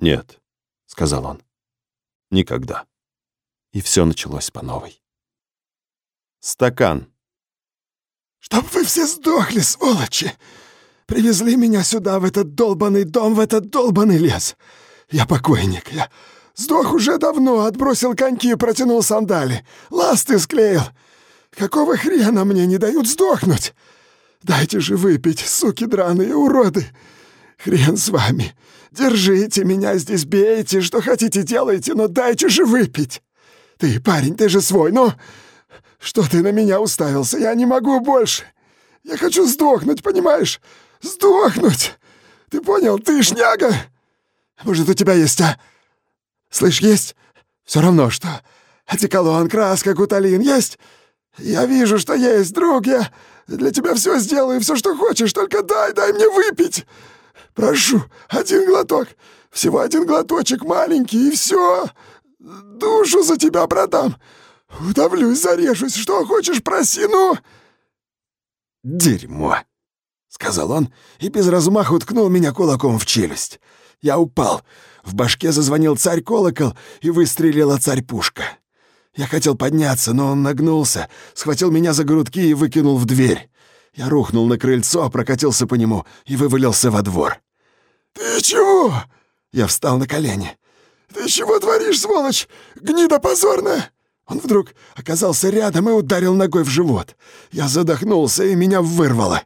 «Нет», — сказал он. «Никогда». И все началось по новой. Стакан. «Чтоб вы все сдохли, сволочи! Привезли меня сюда, в этот долбанный дом, в этот долбанный лес. Я покойник, я сдох уже давно, отбросил коньки, протянул сандали, ласты склеил. Какого хрена мне не дают сдохнуть? Дайте же выпить, суки драные уроды! Хрен с вами!» Держите меня здесь, бейте, что хотите делайте, но дайте же выпить. Ты, парень, ты же свой, ну... Что ты на меня уставился? Я не могу больше. Я хочу сдохнуть, понимаешь? Сдохнуть. Ты понял? Ты шняга. Может, у тебя есть, а? Слышь, есть? Все равно что. Одеколон, краска, гуталин есть? Я вижу, что есть, друг. Я для тебя все сделаю, все, что хочешь, только дай, дай мне выпить. Прошу, один глоток. Всего один глоточек маленький, и все. Душу за тебя продам. Удавлюсь, зарежусь. Что хочешь, проси, ну!» «Дерьмо!» — сказал он и без размаху ткнул меня кулаком в челюсть. Я упал. В башке зазвонил царь-колокол и выстрелила царь-пушка. Я хотел подняться, но он нагнулся, схватил меня за грудки и выкинул в дверь. Я рухнул на крыльцо, прокатился по нему и вывалился во двор. «Ты чего?» Я встал на колени. «Ты чего творишь, сволочь? Гнида позорная!» Он вдруг оказался рядом и ударил ногой в живот. Я задохнулся, и меня вырвало.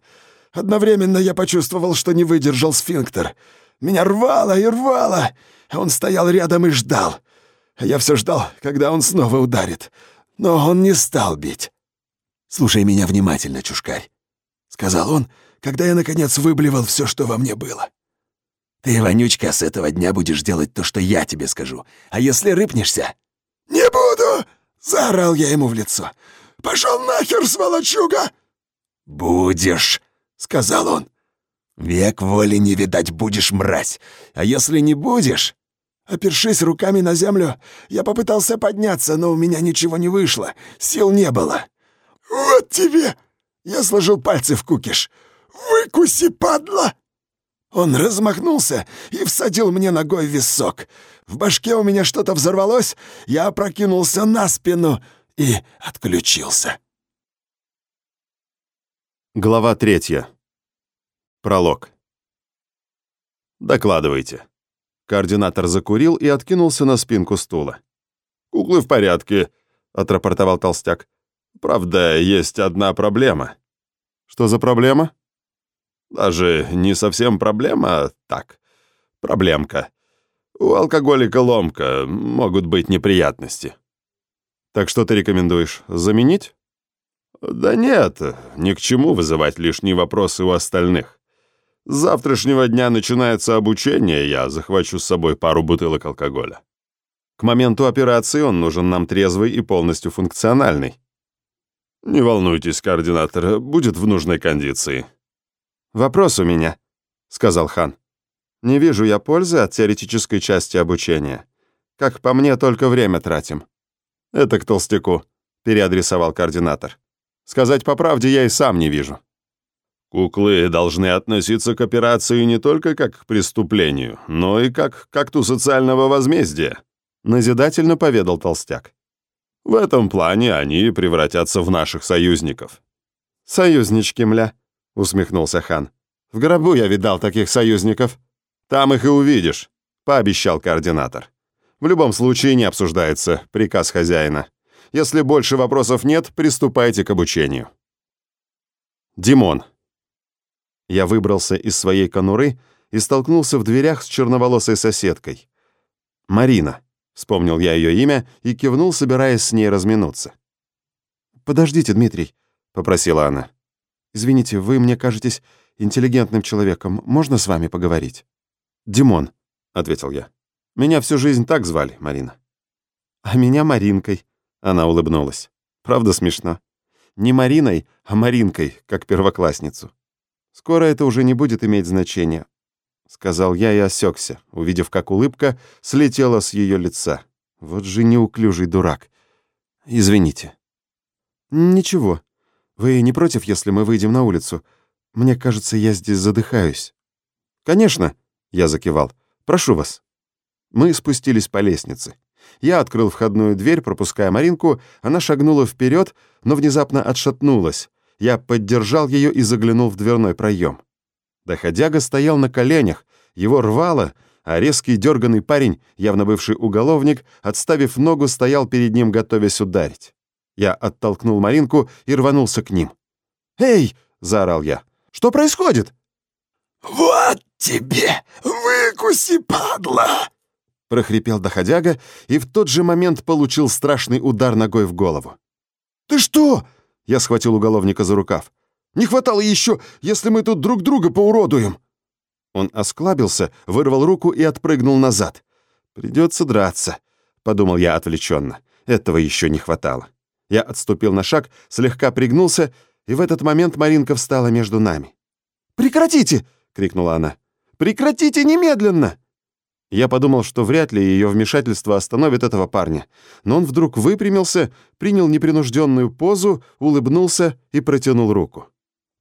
Одновременно я почувствовал, что не выдержал сфинктер. Меня рвало и рвало, а он стоял рядом и ждал. Я все ждал, когда он снова ударит. Но он не стал бить. «Слушай меня внимательно, чушкарь», — сказал он, когда я, наконец, выблевал все, что во мне было. Ты, вонючка, с этого дня будешь делать то, что я тебе скажу. А если рыпнешься...» «Не буду!» — заорал я ему в лицо. «Пошел нахер, сволочуга!» «Будешь!» — сказал он. «Век воли не видать будешь, мразь! А если не будешь...» Опершись руками на землю, я попытался подняться, но у меня ничего не вышло, сил не было. «Вот тебе!» Я сложил пальцы в кукиш. «Выкуси, падла!» Он размахнулся и всадил мне ногой в висок. В башке у меня что-то взорвалось, я опрокинулся на спину и отключился. Глава третья. Пролог. Докладывайте. Координатор закурил и откинулся на спинку стула. «Куклы в порядке», — отрапортовал толстяк. «Правда, есть одна проблема». «Что за проблема?» «Даже не совсем проблема, а так, проблемка. У алкоголика ломка, могут быть неприятности». «Так что ты рекомендуешь, заменить?» «Да нет, ни к чему вызывать лишние вопросы у остальных. С завтрашнего дня начинается обучение, я захвачу с собой пару бутылок алкоголя». «К моменту операции он нужен нам трезвый и полностью функциональный». «Не волнуйтесь, координатор, будет в нужной кондиции». «Вопрос у меня», — сказал Хан. «Не вижу я пользы от теоретической части обучения. Как по мне, только время тратим». «Это к толстяку», — переадресовал координатор. Сказать по правде, я и сам не вижу. Куклы должны относиться к операции не только как к преступлению, но и как к акту социального возмездия, назидательно поведал толстяк. В этом плане они превратятся в наших союзников. Союзнички, мля, усмехнулся хан. В гробу я видал таких союзников. Там их и увидишь, пообещал координатор. В любом случае не обсуждается приказ хозяина. Если больше вопросов нет, приступайте к обучению. Димон. Я выбрался из своей конуры и столкнулся в дверях с черноволосой соседкой. Марина. Вспомнил я ее имя и кивнул, собираясь с ней разминуться. «Подождите, Дмитрий», — попросила она. «Извините, вы мне кажетесь интеллигентным человеком. Можно с вами поговорить?» «Димон», — ответил я. «Меня всю жизнь так звали, Марина». «А меня Маринкой», она улыбнулась. Правда смешно. Не Мариной, а Маринкой, как первоклассницу. Скоро это уже не будет иметь значения, сказал я и осекся, увидев, как улыбка слетела с ее лица. Вот же неуклюжий дурак. Извините. Ничего. Вы не против, если мы выйдем на улицу? Мне кажется, я здесь задыхаюсь. Конечно, я закивал. Прошу вас. Мы спустились по лестнице. Я открыл входную дверь, пропуская Маринку. Она шагнула вперед, но внезапно отшатнулась. Я поддержал ее и заглянул в дверной проем. Доходяга стоял на коленях, его рвало, а резкий дерганный парень, явно бывший уголовник, отставив ногу, стоял перед ним, готовясь ударить. Я оттолкнул Маринку и рванулся к ним. «Эй!» — заорал я. «Что происходит?» «Вот тебе! Выкуси, падла!» прохрипел доходяга и в тот же момент получил страшный удар ногой в голову. «Ты что?» — я схватил уголовника за рукав. «Не хватало еще, если мы тут друг друга поуродуем!» Он осклабился, вырвал руку и отпрыгнул назад. «Придется драться», — подумал я отвлеченно. Этого еще не хватало. Я отступил на шаг, слегка пригнулся, и в этот момент Маринка встала между нами. «Прекратите!» — крикнула она. «Прекратите немедленно!» Я подумал, что вряд ли ее вмешательство остановит этого парня, но он вдруг выпрямился, принял непринужденную позу, улыбнулся и протянул руку.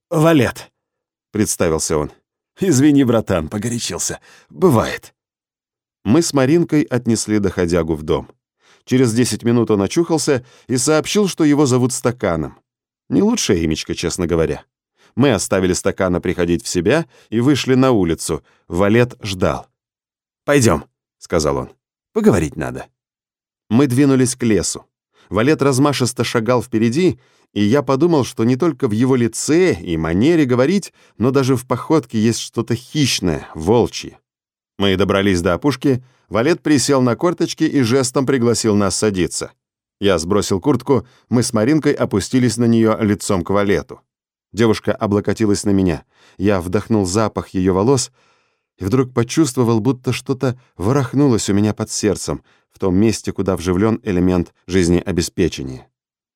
«Валет», — представился он. «Извини, братан, погорячился. Бывает». Мы с Маринкой отнесли доходягу в дом. Через 10 минут он очухался и сообщил, что его зовут Стаканом. Не лучшее имечко, честно говоря. Мы оставили Стакана приходить в себя и вышли на улицу. Валет ждал. «Пойдем», — сказал он. «Поговорить надо». Мы двинулись к лесу. Валет размашисто шагал впереди, и я подумал, что не только в его лице и манере говорить, но даже в походке есть что-то хищное, волчье. Мы добрались до опушки, Валет присел на корточки и жестом пригласил нас садиться. Я сбросил куртку, мы с Маринкой опустились на нее лицом к Валету. Девушка облокотилась на меня. Я вдохнул запах ее волос — и вдруг почувствовал, будто что-то ворохнулось у меня под сердцем, в том месте, куда вживлен элемент жизнеобеспечения.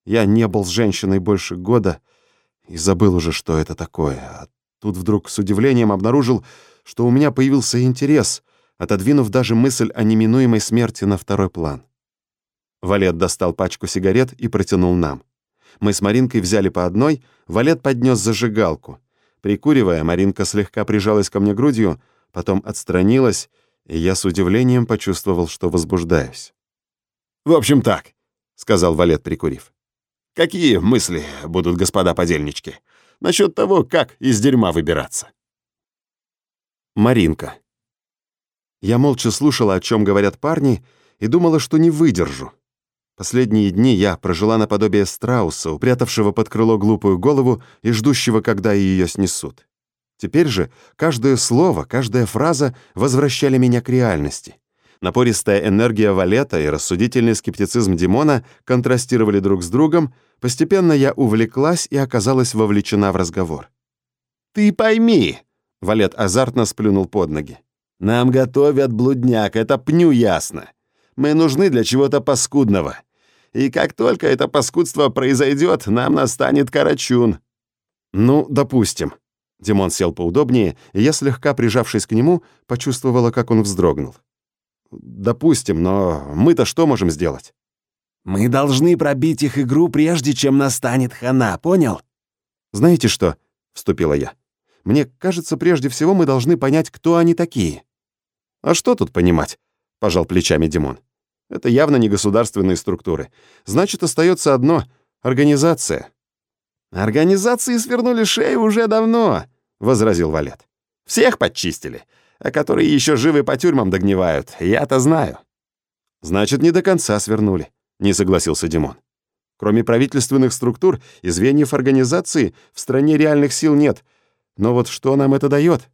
Я не был с женщиной больше года и забыл уже, что это такое. А Тут вдруг с удивлением обнаружил, что у меня появился интерес, отодвинув даже мысль о неминуемой смерти на второй план. Валет достал пачку сигарет и протянул нам. Мы с Маринкой взяли по одной, Валет поднес зажигалку. Прикуривая, Маринка слегка прижалась ко мне грудью, потом отстранилась, и я с удивлением почувствовал, что возбуждаюсь. «В общем так», — сказал Валет, прикурив. «Какие мысли будут, господа подельнички, насчет того, как из дерьма выбираться?» Маринка. Я молча слушала, о чем говорят парни, и думала, что не выдержу. Последние дни я прожила наподобие страуса, упрятавшего под крыло глупую голову и ждущего, когда ее снесут. Теперь же каждое слово, каждая фраза возвращали меня к реальности. Напористая энергия Валета и рассудительный скептицизм Димона контрастировали друг с другом, постепенно я увлеклась и оказалась вовлечена в разговор. «Ты пойми!» — Валет азартно сплюнул под ноги. «Нам готовят блудняк, это пню ясно. Мы нужны для чего-то паскудного. И как только это паскудство произойдет, нам настанет карачун». «Ну, допустим». Димон сел поудобнее, и я, слегка прижавшись к нему, почувствовала, как он вздрогнул. «Допустим, но мы-то что можем сделать?» «Мы должны пробить их игру, прежде чем настанет хана, понял?» «Знаете что?» — вступила я. «Мне кажется, прежде всего мы должны понять, кто они такие». «А что тут понимать?» пожал плечами Димон. Это явно не государственные структуры. Значит, остается одно — организация. Организации свернули шею уже давно, возразил Валет. Всех подчистили, а которые еще живы по тюрьмам догнивают, я-то знаю. Значит, не до конца свернули, не согласился Димон. Кроме правительственных структур и звеньев организации в стране реальных сил нет. Но вот что нам это дает?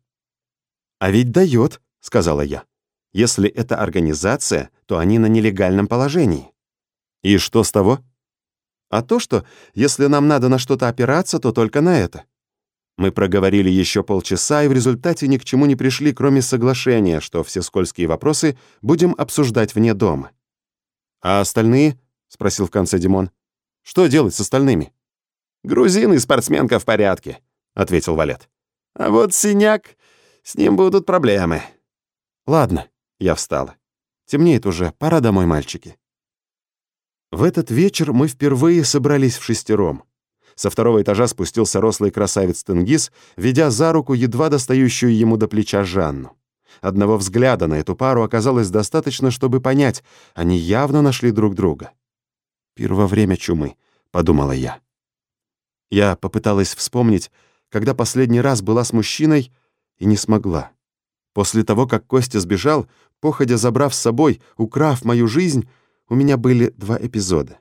А ведь дает, сказала я. Если это организация, то они на нелегальном положении. И что с того? А то, что если нам надо на что-то опираться, то только на это. Мы проговорили еще полчаса и в результате ни к чему не пришли, кроме соглашения, что все скользкие вопросы будем обсуждать вне дома. «А остальные?» — спросил в конце Димон. «Что делать с остальными?» «Грузин и спортсменка в порядке», — ответил Валет. «А вот синяк, с ним будут проблемы». «Ладно», я встала. Темнеет уже, пора домой, мальчики. В этот вечер мы впервые собрались в шестером. Со второго этажа спустился рослый красавец Тенгиз, ведя за руку едва достающую ему до плеча Жанну. Одного взгляда на эту пару оказалось достаточно, чтобы понять, они явно нашли друг друга. «Пир во время чумы», — подумала я. Я попыталась вспомнить, когда последний раз была с мужчиной, и не смогла. После того, как Костя сбежал, походя забрав с собой, украв мою жизнь, у меня были два эпизода.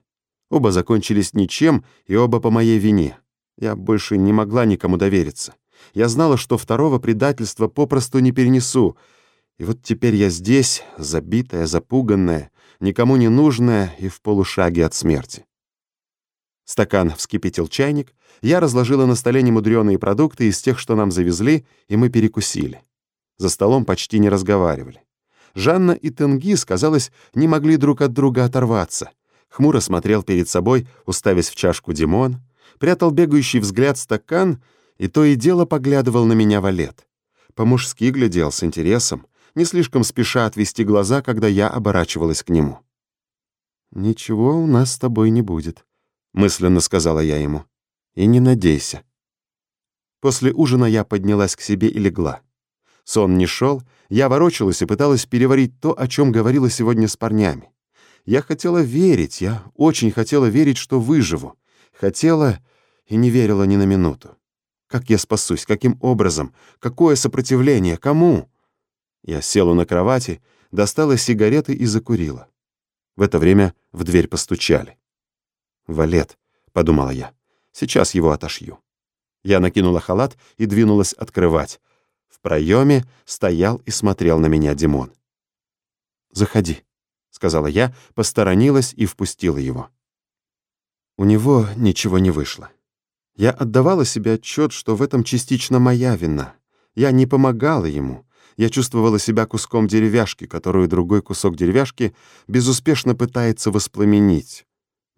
Оба закончились ничем, и оба по моей вине. Я больше не могла никому довериться. Я знала, что второго предательства попросту не перенесу. И вот теперь я здесь, забитая, запуганная, никому не нужная и в полушаге от смерти. Стакан вскипятил чайник, я разложила на столе немудреные продукты из тех, что нам завезли, и мы перекусили. За столом почти не разговаривали. Жанна и Тенгиз, казалось, не могли друг от друга оторваться. Хмуро смотрел перед собой, уставясь в чашку Димон, прятал бегающий взгляд стакан и то и дело поглядывал на меня валет. По-мужски глядел с интересом, не слишком спеша отвести глаза, когда я оборачивалась к нему. «Ничего у нас с тобой не будет», — мысленно сказала я ему. «И не надейся». После ужина я поднялась к себе и легла. Сон не шел, я ворочалась и пыталась переварить то, о чем говорила сегодня с парнями. Я хотела верить, я очень хотела верить, что выживу. Хотела и не верила ни на минуту. Как я спасусь? Каким образом? Какое сопротивление? Кому? Я села на кровати, достала сигареты и закурила. В это время в дверь постучали. «Валет», — подумала я, — «сейчас его отошью». Я накинула халат и двинулась открывать. В проеме стоял и смотрел на меня Димон. «Заходи», — сказала я, посторонилась и впустила его. У него ничего не вышло. Я отдавала себе отчет, что в этом частично моя вина. Я не помогала ему. Я чувствовала себя куском деревяшки, которую другой кусок деревяшки безуспешно пытается воспламенить.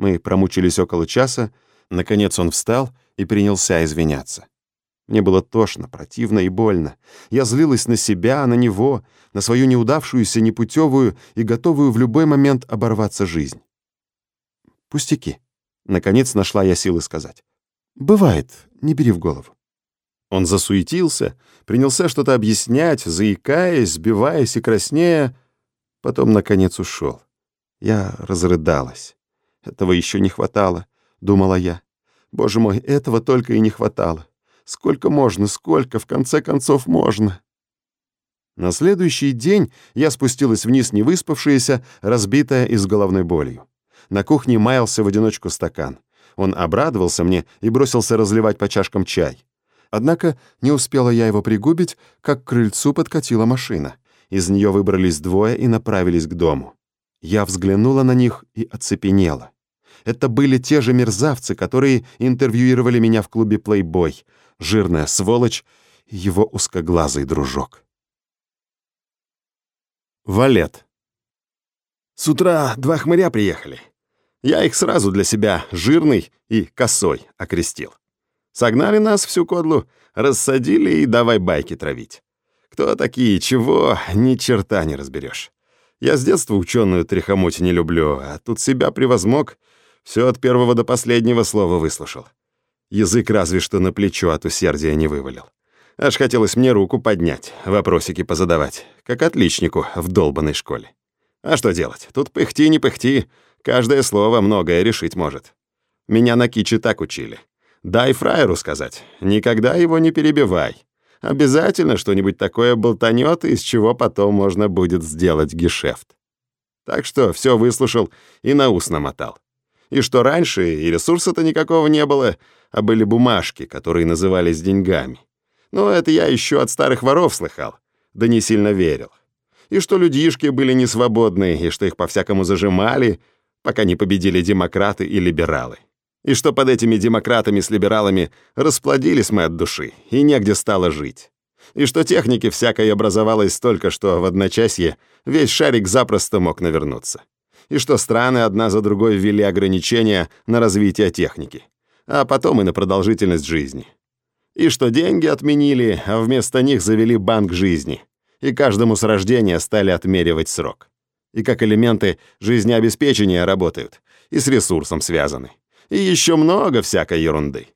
Мы промучились около часа, наконец он встал и принялся извиняться. Мне было тошно, противно и больно. Я злилась на себя, на него, на свою неудавшуюся, непутевую и готовую в любой момент оборваться жизнь. «Пустяки», — наконец нашла я силы сказать. «Бывает, не бери в голову». Он засуетился, принялся что-то объяснять, заикаясь, сбиваясь и краснея, потом, наконец, ушел. Я разрыдалась. Этого еще не хватало, думала я. Боже мой, этого только и не хватало. Сколько можно, сколько, в конце концов, можно? На следующий день я спустилась вниз невыспавшаяся, разбитая и с головной болью. На кухне маялся в одиночку стакан. Он обрадовался мне и бросился разливать по чашкам чай. Однако не успела я его пригубить, как к крыльцу подкатила машина. Из нее выбрались двое и направились к дому. Я взглянула на них и оцепенела. Это были те же мерзавцы, которые интервьюировали меня в клубе «Плейбой», жирная сволочь и его узкоглазый дружок. Валет. С утра два хмыря приехали. Я их сразу для себя жирный и косой окрестил. Согнали нас всю кодлу, рассадили и давай байки травить. Кто такие, чего, ни черта не разберешь. Я с детства ученую тряхомуть не люблю, а тут себя превозмог, все от первого до последнего слова выслушал. Язык разве что на плечо от усердия не вывалил. Аж хотелось мне руку поднять, вопросики позадавать, как отличнику в долбанной школе. А что делать? Тут пыхти не пыхти, каждое слово многое решить может. Меня на киче так учили. Дай фраеру сказать, никогда его не перебивай. Обязательно что-нибудь такое болтанет, из чего потом можно будет сделать гешефт. Так что все выслушал и на ус намотал. И что раньше и ресурса-то никакого не было, а были бумажки, которые назывались деньгами. Но это я еще от старых воров слыхал, да не сильно верил. И что людишки были несвободны, и что их по-всякому зажимали, пока не победили демократы и либералы и что под этими демократами с либералами расплодились мы от души, и негде стало жить. И что техники всякой образовалось столько, что в одночасье весь шарик запросто мог навернуться. И что страны одна за другой ввели ограничения на развитие техники, а потом и на продолжительность жизни. И что деньги отменили, а вместо них завели банк жизни, и каждому с рождения стали отмеривать срок. И как элементы жизнеобеспечения работают, и с ресурсом связаны и еще много всякой ерунды.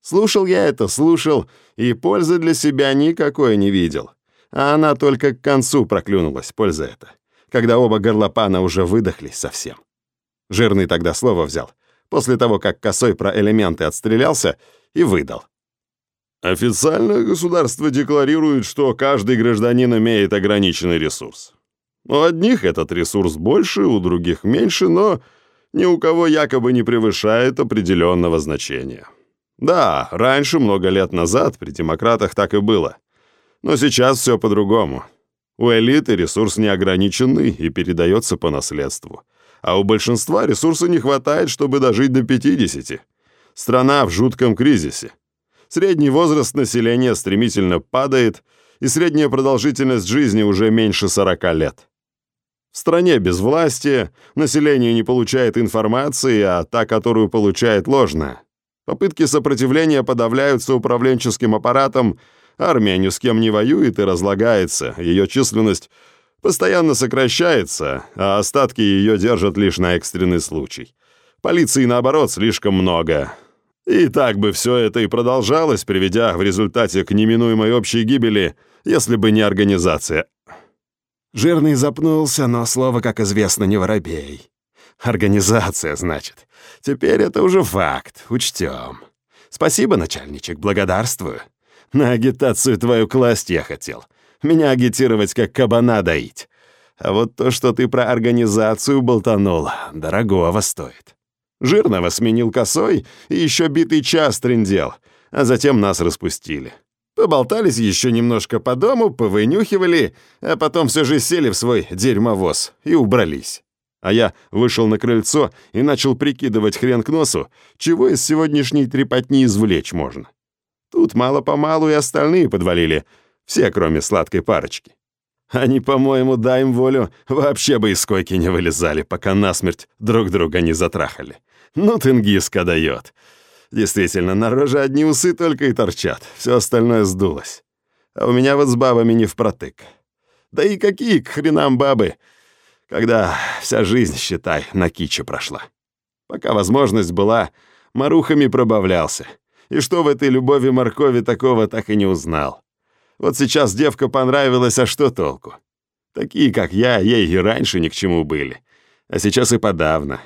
Слушал я это, слушал, и пользы для себя никакой не видел. А она только к концу проклюнулась, польза эта, когда оба горлопана уже выдохлись совсем. Жирный тогда слово взял, после того, как косой про элементы отстрелялся и выдал. Официально государство декларирует, что каждый гражданин имеет ограниченный ресурс. У одних этот ресурс больше, у других меньше, но ни у кого якобы не превышает определенного значения. Да, раньше, много лет назад, при демократах так и было. Но сейчас все по-другому. У элиты ресурс неограниченный и передается по наследству. А у большинства ресурса не хватает, чтобы дожить до 50. Страна в жутком кризисе. Средний возраст населения стремительно падает, и средняя продолжительность жизни уже меньше 40 лет. В стране без власти, население не получает информации, а та, которую получает, ложная. Попытки сопротивления подавляются управленческим аппаратом, армия ни с кем не воюет и разлагается, ее численность постоянно сокращается, а остатки ее держат лишь на экстренный случай. Полиции, наоборот, слишком много. И так бы все это и продолжалось, приведя в результате к неминуемой общей гибели, если бы не организация Жирный запнулся, но слово, как известно, не воробей. Организация, значит. Теперь это уже факт, учтем. Спасибо, начальничек, благодарствую. На агитацию твою класть я хотел. Меня агитировать, как кабана доить. А вот то, что ты про организацию болтанул, дорогого стоит. Жирного сменил косой и еще битый час трындел, а затем нас распустили. Поболтались еще немножко по дому, повынюхивали, а потом все же сели в свой дерьмовоз и убрались. А я вышел на крыльцо и начал прикидывать хрен к носу, чего из сегодняшней трепотни извлечь можно. Тут мало-помалу и остальные подвалили, все, кроме сладкой парочки. Они, по-моему, дай им волю, вообще бы из койки не вылезали, пока насмерть друг друга не затрахали. Ну, Тенгиска дает. Действительно, на роже одни усы только и торчат, все остальное сдулось. А у меня вот с бабами не впротык. Да и какие к хренам бабы, когда вся жизнь, считай, на киче прошла. Пока возможность была, марухами пробавлялся. И что в этой любови моркови такого так и не узнал. Вот сейчас девка понравилась, а что толку? Такие, как я, ей и раньше ни к чему были. А сейчас и подавно.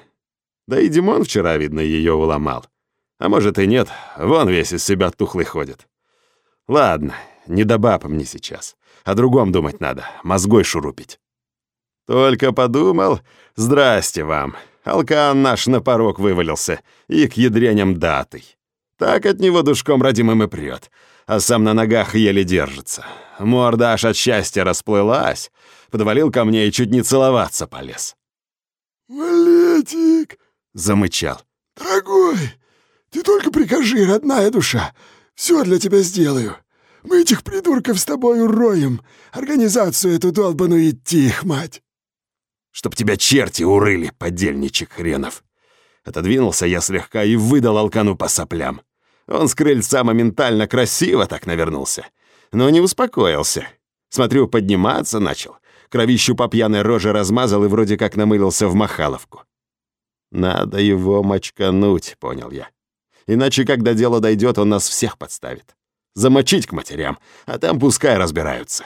Да и Димон вчера, видно, ее уломал. А может и нет, вон весь из себя тухлый ходит. Ладно, не до баб мне сейчас. О другом думать надо, мозгой шурупить. Только подумал, здрасте вам. Алкан наш на порог вывалился, и к ядреням датой. Так от него душком родимым и прет, а сам на ногах еле держится. Морда аж от счастья расплылась, подвалил ко мне и чуть не целоваться полез. «Валетик!» — замычал. «Дорогой, ты только прикажи, родная душа, все для тебя сделаю. Мы этих придурков с тобой уроем, организацию эту долбаную идти их, мать!» «Чтоб тебя черти урыли, подельничек хренов!» Отодвинулся я слегка и выдал алкану по соплям. Он с крыльца моментально красиво так навернулся, но не успокоился. Смотрю, подниматься начал. Кровищу по пьяной роже размазал и вроде как намылился в махаловку. «Надо его мочкануть», — понял я. Иначе, когда дело дойдет, он нас всех подставит. Замочить к матерям, а там пускай разбираются.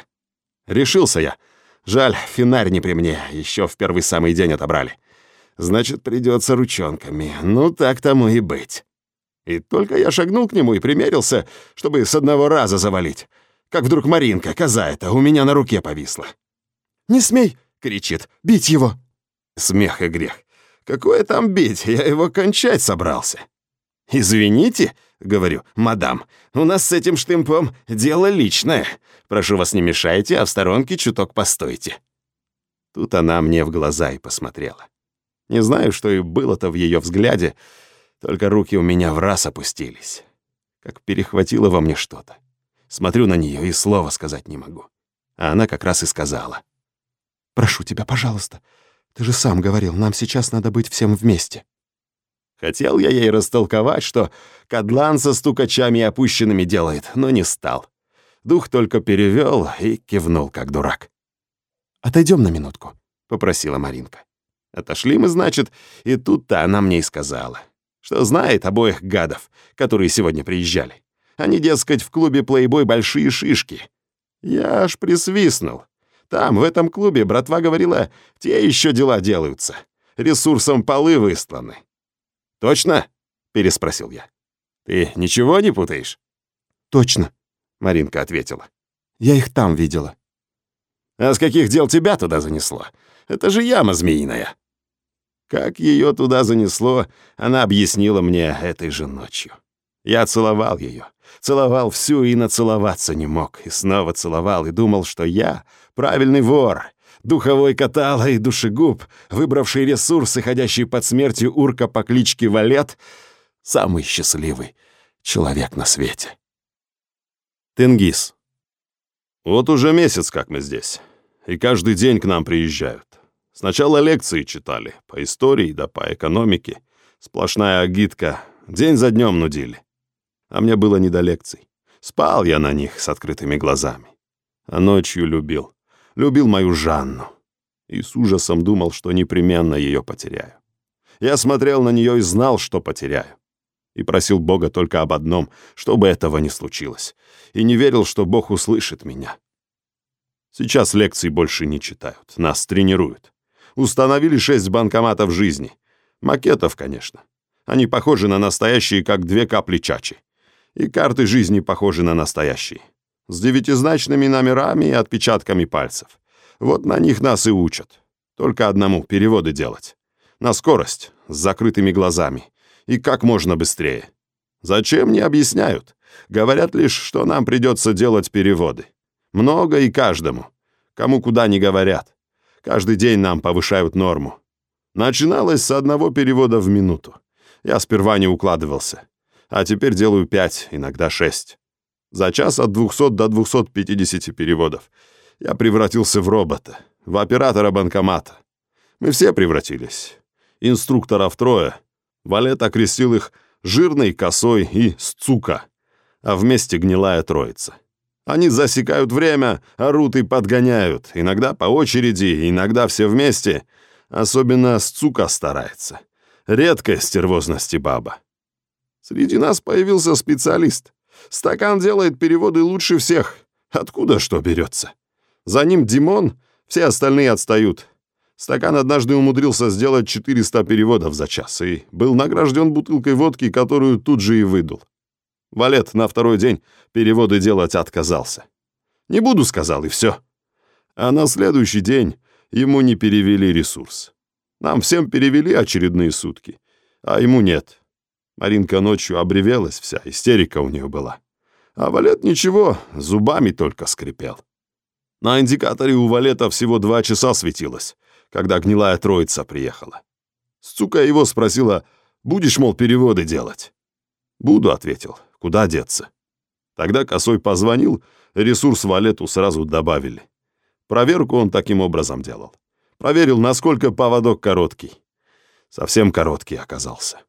Решился я. Жаль, фонарь не при мне, еще в первый самый день отобрали. Значит, придется ручонками. Ну, так тому и быть. И только я шагнул к нему и примерился, чтобы с одного раза завалить. Как вдруг Маринка, коза эта, у меня на руке повисла. «Не смей!» — кричит. «Бить его!» Смех и грех. Какое там бить? Я его кончать собрался. «Извините», — говорю, — «мадам, у нас с этим штымпом дело личное. Прошу вас, не мешайте, а в сторонке чуток постойте». Тут она мне в глаза и посмотрела. Не знаю, что и было-то в ее взгляде, только руки у меня в раз опустились. Как перехватило во мне что-то. Смотрю на нее и слова сказать не могу. А она как раз и сказала. «Прошу тебя, пожалуйста. Ты же сам говорил, нам сейчас надо быть всем вместе». Хотел я ей растолковать, что Кадлан со стукачами опущенными делает, но не стал. Дух только перевел и кивнул, как дурак. «Отойдем на минутку», — попросила Маринка. Отошли мы, значит, и тут-то она мне и сказала, что знает обоих гадов, которые сегодня приезжали. Они, дескать, в клубе «Плейбой» большие шишки. Я аж присвистнул. Там, в этом клубе, братва говорила, те еще дела делаются. Ресурсом полы выстланы. «Точно?» — переспросил я. «Ты ничего не путаешь?» «Точно», — Маринка ответила. «Я их там видела». «А с каких дел тебя туда занесло? Это же яма змеиная». Как ее туда занесло, она объяснила мне этой же ночью. Я целовал ее, целовал всю и нацеловаться не мог, и снова целовал, и думал, что я правильный вор, духовой катала и душегуб, выбравший ресурсы, ходящий под смертью урка по кличке Валет, самый счастливый человек на свете. Тенгиз. Вот уже месяц, как мы здесь, и каждый день к нам приезжают. Сначала лекции читали, по истории да по экономике. Сплошная агитка, день за днем нудили. А мне было не до лекций. Спал я на них с открытыми глазами. А ночью любил любил мою Жанну. И с ужасом думал, что непременно ее потеряю. Я смотрел на нее и знал, что потеряю. И просил Бога только об одном, чтобы этого не случилось. И не верил, что Бог услышит меня. Сейчас лекций больше не читают, нас тренируют. Установили шесть банкоматов жизни. Макетов, конечно. Они похожи на настоящие, как две капли чачи. И карты жизни похожи на настоящие с девятизначными номерами и отпечатками пальцев. Вот на них нас и учат. Только одному — переводы делать. На скорость, с закрытыми глазами. И как можно быстрее. Зачем не объясняют? Говорят лишь, что нам придется делать переводы. Много и каждому. Кому куда не говорят. Каждый день нам повышают норму. Начиналось с одного перевода в минуту. Я сперва не укладывался. А теперь делаю пять, иногда шесть. За час от 200 до 250 переводов. Я превратился в робота, в оператора банкомата. Мы все превратились. Инструкторов трое. Валет окрестил их Жирный, косой и сцука. А вместе гнилая троица. Они засекают время, орут и подгоняют. Иногда по очереди, иногда все вместе. Особенно сцука старается. Редкая стервозности баба. Среди нас появился специалист. Стакан делает переводы лучше всех. Откуда что берется? За ним Димон, все остальные отстают. Стакан однажды умудрился сделать 400 переводов за час и был награжден бутылкой водки, которую тут же и выдул. Валет на второй день переводы делать отказался. «Не буду», — сказал, и все. А на следующий день ему не перевели ресурс. Нам всем перевели очередные сутки, а ему нет. Маринка ночью обревелась вся, истерика у нее была. А Валет ничего, зубами только скрипел. На индикаторе у Валета всего два часа светилось, когда гнилая троица приехала. Сука его спросила, будешь, мол, переводы делать? «Буду», — ответил. «Куда деться?» Тогда Косой позвонил, ресурс Валету сразу добавили. Проверку он таким образом делал. Проверил, насколько поводок короткий. Совсем короткий оказался.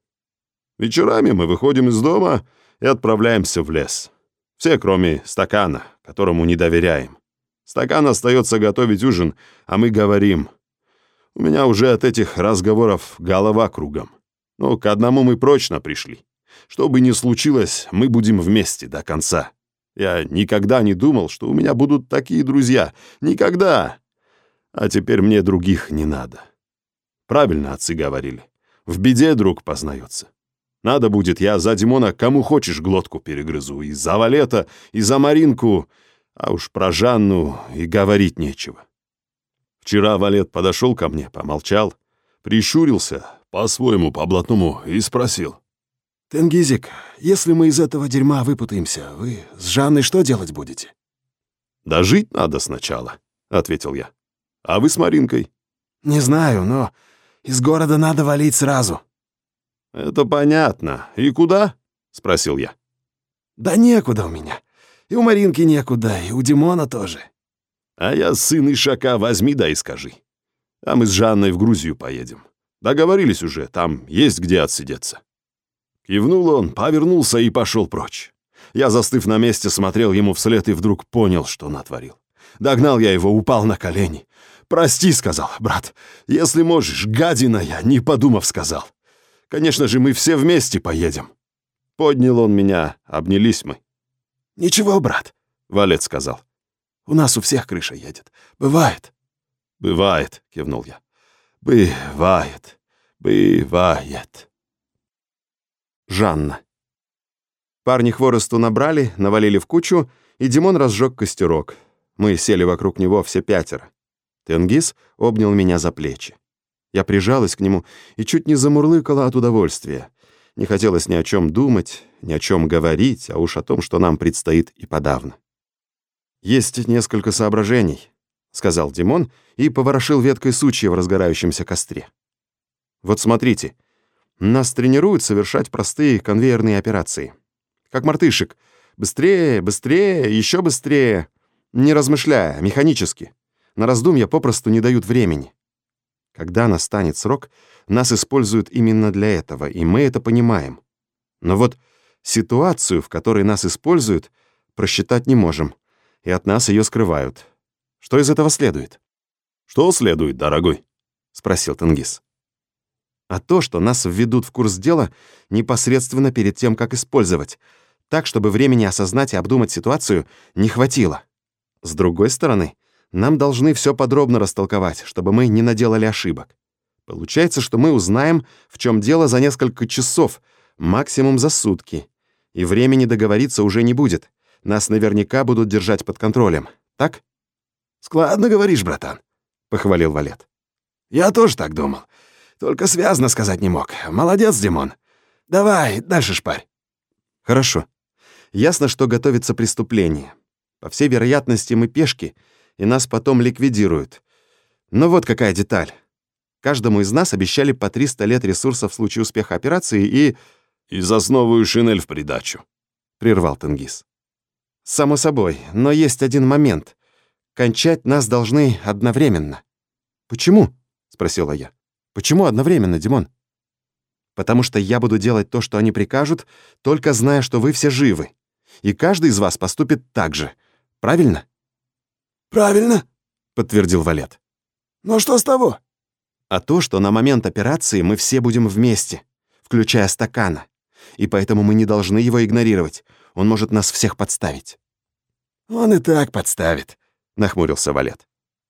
Вечерами мы выходим из дома и отправляемся в лес. Все, кроме стакана, которому не доверяем. Стакан остается готовить ужин, а мы говорим. У меня уже от этих разговоров голова кругом. Но к одному мы прочно пришли. Что бы ни случилось, мы будем вместе до конца. Я никогда не думал, что у меня будут такие друзья. Никогда. А теперь мне других не надо. Правильно отцы говорили. В беде друг познается. Надо будет, я за Димона кому хочешь глотку перегрызу. И за Валета, и за Маринку. А уж про Жанну и говорить нечего. Вчера Валет подошел ко мне, помолчал, прищурился, по-своему, по-блатному, и спросил. «Тенгизик, если мы из этого дерьма выпутаемся, вы с Жанной что делать будете?» «Да жить надо сначала», — ответил я. «А вы с Маринкой?» «Не знаю, но из города надо валить сразу». «Это понятно. И куда?» — спросил я. «Да некуда у меня. И у Маринки некуда, и у Димона тоже». «А я сын Ишака, возьми да и скажи. А мы с Жанной в Грузию поедем. Договорились уже, там есть где отсидеться». Кивнул он, повернулся и пошел прочь. Я, застыв на месте, смотрел ему вслед и вдруг понял, что натворил. Догнал я его, упал на колени. «Прости», — сказал, брат, — «если можешь, гадина я, не подумав, сказал. Конечно же, мы все вместе поедем». Поднял он меня, обнялись мы. «Ничего, брат», — Валет сказал. «У нас у всех крыша едет. Бывает». «Бывает», — кивнул я. «Бывает, бывает». Жанна. Парни хворосту набрали, навалили в кучу, и Димон разжег костерок. Мы сели вокруг него все пятеро. Тенгиз обнял меня за плечи. Я прижалась к нему и чуть не замурлыкала от удовольствия. Не хотелось ни о чем думать, ни о чем говорить, а уж о том, что нам предстоит и подавно. «Есть несколько соображений», — сказал Димон и поворошил веткой сучья в разгорающемся костре. «Вот смотрите, нас тренируют совершать простые конвейерные операции. Как мартышек. Быстрее, быстрее, еще быстрее. Не размышляя, механически. На раздумья попросту не дают времени. Когда настанет срок, нас используют именно для этого, и мы это понимаем. Но вот ситуацию, в которой нас используют, просчитать не можем, и от нас ее скрывают. Что из этого следует? «Что следует, дорогой?» — спросил Тенгиз а то, что нас введут в курс дела непосредственно перед тем, как использовать, так, чтобы времени осознать и обдумать ситуацию не хватило. С другой стороны, нам должны все подробно растолковать, чтобы мы не наделали ошибок. Получается, что мы узнаем, в чем дело за несколько часов, максимум за сутки. И времени договориться уже не будет. Нас наверняка будут держать под контролем. Так? «Складно говоришь, братан», — похвалил Валет. «Я тоже так думал. Только связно сказать не мог. Молодец, Димон. Давай, дальше шпарь. Хорошо. Ясно, что готовится преступление. По всей вероятности, мы пешки, и нас потом ликвидируют. Но вот какая деталь. Каждому из нас обещали по 300 лет ресурсов в случае успеха операции и... «И за новую шинель в придачу», — прервал Тенгиз. «Само собой, но есть один момент. Кончать нас должны одновременно». «Почему?» — спросила я. Почему одновременно, Димон? Потому что я буду делать то, что они прикажут, только зная, что вы все живы. И каждый из вас поступит так же. Правильно? Правильно, подтвердил Валет. Но что с того? А то, что на момент операции мы все будем вместе, включая стакана. И поэтому мы не должны его игнорировать. Он может нас всех подставить. Он и так подставит, нахмурился Валет.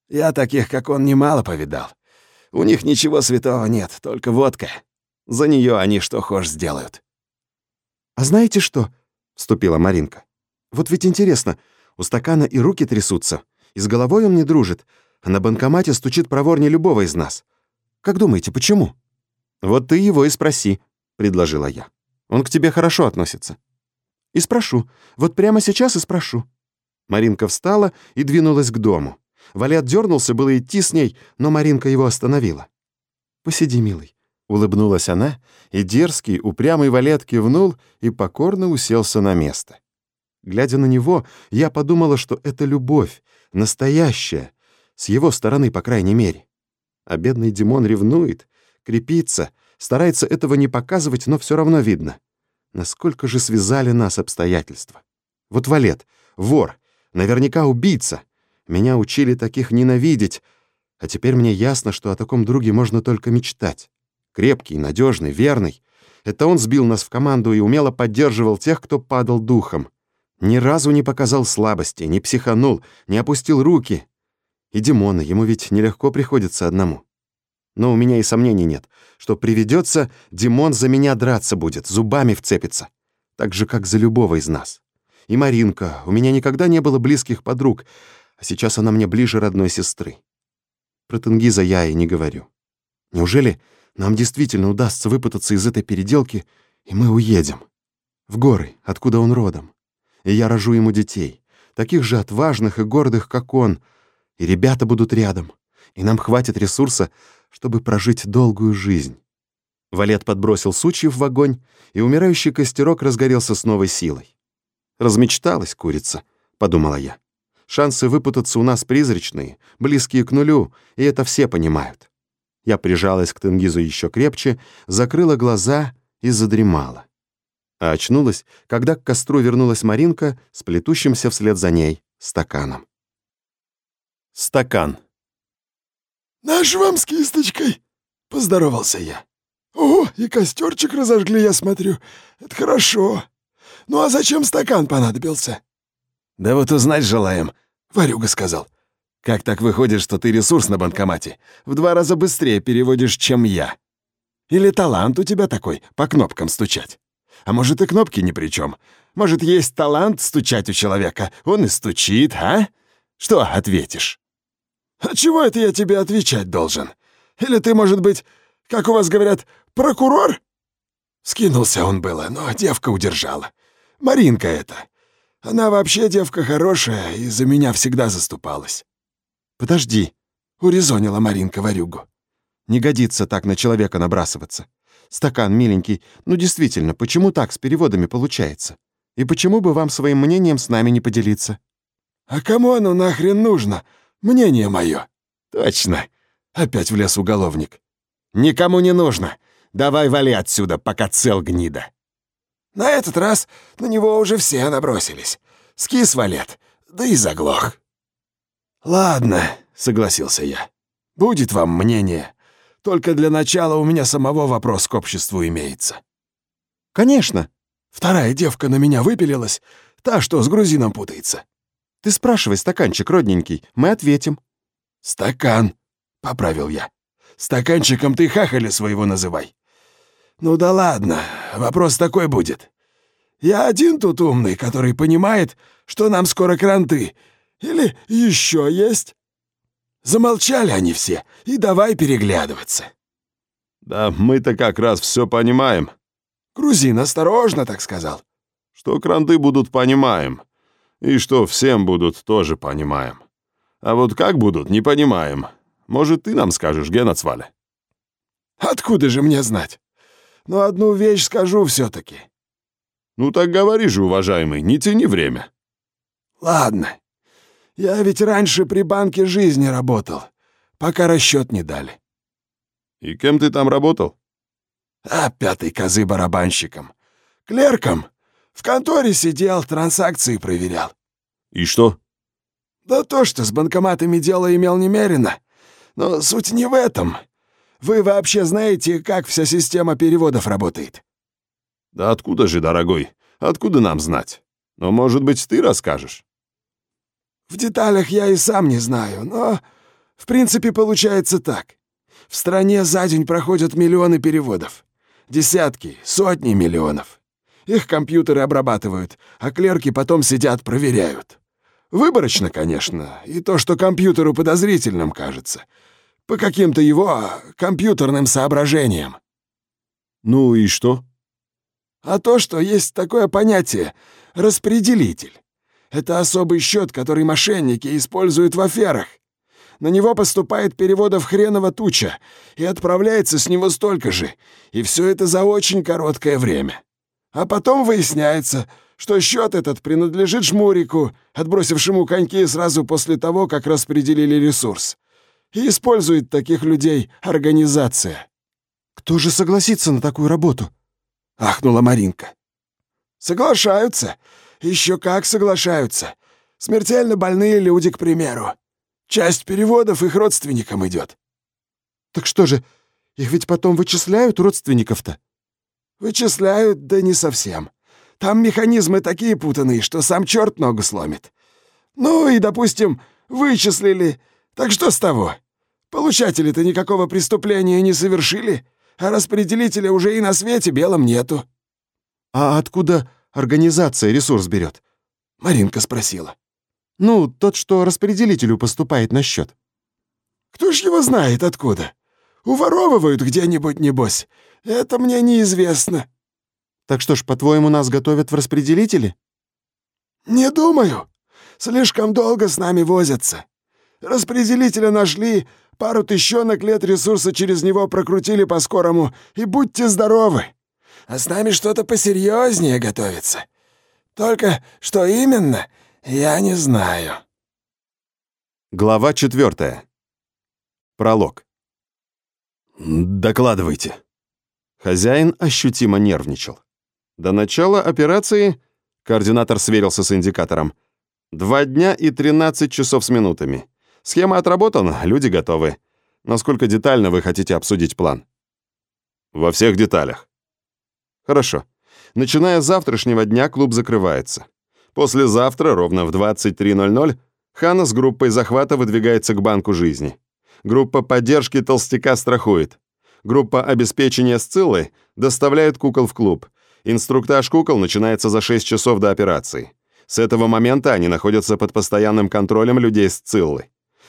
Я таких, как он, немало повидал. У них ничего святого нет, только водка. За нее они что хошь сделают. А знаете что? вступила Маринка. Вот ведь интересно, у стакана и руки трясутся, и с головой он не дружит, а на банкомате стучит проворнее любого из нас. Как думаете, почему? Вот ты его и спроси, предложила я. Он к тебе хорошо относится. И спрошу. Вот прямо сейчас и спрошу. Маринка встала и двинулась к дому. Валет дернулся было идти с ней, но Маринка его остановила. «Посиди, милый», — улыбнулась она, и дерзкий, упрямый Валет кивнул и покорно уселся на место. Глядя на него, я подумала, что это любовь, настоящая, с его стороны, по крайней мере. А бедный Димон ревнует, крепится, старается этого не показывать, но все равно видно. Насколько же связали нас обстоятельства. Вот Валет, вор, наверняка убийца, меня учили таких ненавидеть, а теперь мне ясно, что о таком друге можно только мечтать. Крепкий, надежный, верный. Это он сбил нас в команду и умело поддерживал тех, кто падал духом. Ни разу не показал слабости, не психанул, не опустил руки. И Димона, ему ведь нелегко приходится одному. Но у меня и сомнений нет, что приведется, Димон за меня драться будет, зубами вцепится. Так же, как за любого из нас. И Маринка, у меня никогда не было близких подруг, а сейчас она мне ближе родной сестры. Про Тенгиза я и не говорю. Неужели нам действительно удастся выпутаться из этой переделки, и мы уедем? В горы, откуда он родом. И я рожу ему детей, таких же отважных и гордых, как он, и ребята будут рядом, и нам хватит ресурса, чтобы прожить долгую жизнь. Валет подбросил сучьев в огонь, и умирающий костерок разгорелся с новой силой. «Размечталась курица», — подумала я. Шансы выпутаться у нас призрачные, близкие к нулю, и это все понимают. Я прижалась к Тенгизу еще крепче, закрыла глаза и задремала. А очнулась, когда к костру вернулась Маринка с плетущимся вслед за ней стаканом. Стакан. «Наш вам с кисточкой!» — поздоровался я. «О, и костерчик разожгли, я смотрю. Это хорошо. Ну а зачем стакан понадобился?» «Да вот узнать желаем», — Варюга сказал. «Как так выходит, что ты ресурс на банкомате? В два раза быстрее переводишь, чем я. Или талант у тебя такой, по кнопкам стучать? А может, и кнопки ни при чем? Может, есть талант стучать у человека? Он и стучит, а? Что ответишь?» «А чего это я тебе отвечать должен? Или ты, может быть, как у вас говорят, прокурор?» Скинулся он было, но девка удержала. Маринка это. Она вообще девка хорошая и за меня всегда заступалась. «Подожди», — урезонила Маринка Варюгу. «Не годится так на человека набрасываться. Стакан миленький, ну действительно, почему так с переводами получается? И почему бы вам своим мнением с нами не поделиться?» «А кому оно нахрен нужно? Мнение мое?» «Точно!» — опять влез уголовник. «Никому не нужно. Давай вали отсюда, пока цел гнида». На этот раз на него уже все набросились. Скис валет, да и заглох. «Ладно», — согласился я. «Будет вам мнение. Только для начала у меня самого вопрос к обществу имеется». «Конечно». Вторая девка на меня выпилилась, та, что с грузином путается. «Ты спрашивай, стаканчик родненький, мы ответим». «Стакан», — поправил я. «Стаканчиком ты хахаля своего называй. «Ну да ладно, вопрос такой будет. Я один тут умный, который понимает, что нам скоро кранты. Или еще есть?» Замолчали они все, и давай переглядываться. «Да мы-то как раз все понимаем». Грузин осторожно так сказал. «Что кранты будут, понимаем. И что всем будут, тоже понимаем. А вот как будут, не понимаем. Может, ты нам скажешь, Генацваля?» «Откуда же мне знать?» но одну вещь скажу все-таки». «Ну так говори же, уважаемый, не тяни время». «Ладно. Я ведь раньше при банке жизни работал, пока расчет не дали». «И кем ты там работал?» А пятый козы барабанщиком. Клерком. В конторе сидел, транзакции проверял. И что? Да то, что с банкоматами дело имел немерено. Но суть не в этом. Вы вообще знаете, как вся система переводов работает? Да откуда же, дорогой? Откуда нам знать? Но, может быть, ты расскажешь? В деталях я и сам не знаю, но в принципе получается так. В стране за день проходят миллионы переводов. Десятки, сотни миллионов. Их компьютеры обрабатывают, а клерки потом сидят, проверяют. Выборочно, конечно, и то, что компьютеру подозрительным кажется. По каким-то его компьютерным соображениям. Ну и что? А то, что есть такое понятие — распределитель. Это особый счет, который мошенники используют в аферах. На него поступает переводов хреново туча, и отправляется с него столько же, и все это за очень короткое время. А потом выясняется, что счет этот принадлежит жмурику, отбросившему коньки сразу после того, как распределили ресурс. И использует таких людей организация. «Кто же согласится на такую работу?» — ахнула Маринка. «Соглашаются. Еще как соглашаются. Смертельно больные люди, к примеру. Часть переводов их родственникам идет. Так что же, их ведь потом вычисляют родственников-то? Вычисляют, да не совсем. Там механизмы такие путанные, что сам черт ногу сломит. Ну и, допустим, вычислили. Так что с того? Получатели-то никакого преступления не совершили, а распределителя уже и на свете белом нету. А откуда организация ресурс берет? Маринка спросила. Ну, тот, что распределителю поступает на счет. Кто ж его знает откуда? Уворовывают где-нибудь, небось. Это мне неизвестно. Так что ж, по-твоему, нас готовят в распределители? Не думаю. Слишком долго с нами возятся. Распределителя нашли, пару тыщенок лет ресурса через него прокрутили по-скорому, и будьте здоровы. А с нами что-то посерьезнее готовится. Только что именно, «Я не знаю». Глава четвертая. Пролог. «Докладывайте». Хозяин ощутимо нервничал. До начала операции координатор сверился с индикатором. Два дня и 13 часов с минутами. Схема отработана, люди готовы. Насколько детально вы хотите обсудить план? Во всех деталях. Хорошо. Начиная с завтрашнего дня клуб закрывается. Послезавтра, ровно в 23.00, Хана с группой захвата выдвигается к Банку жизни. Группа поддержки толстяка страхует. Группа обеспечения Сциллы доставляет кукол в клуб. Инструктаж кукол начинается за 6 часов до операции. С этого момента они находятся под постоянным контролем людей Сциллы.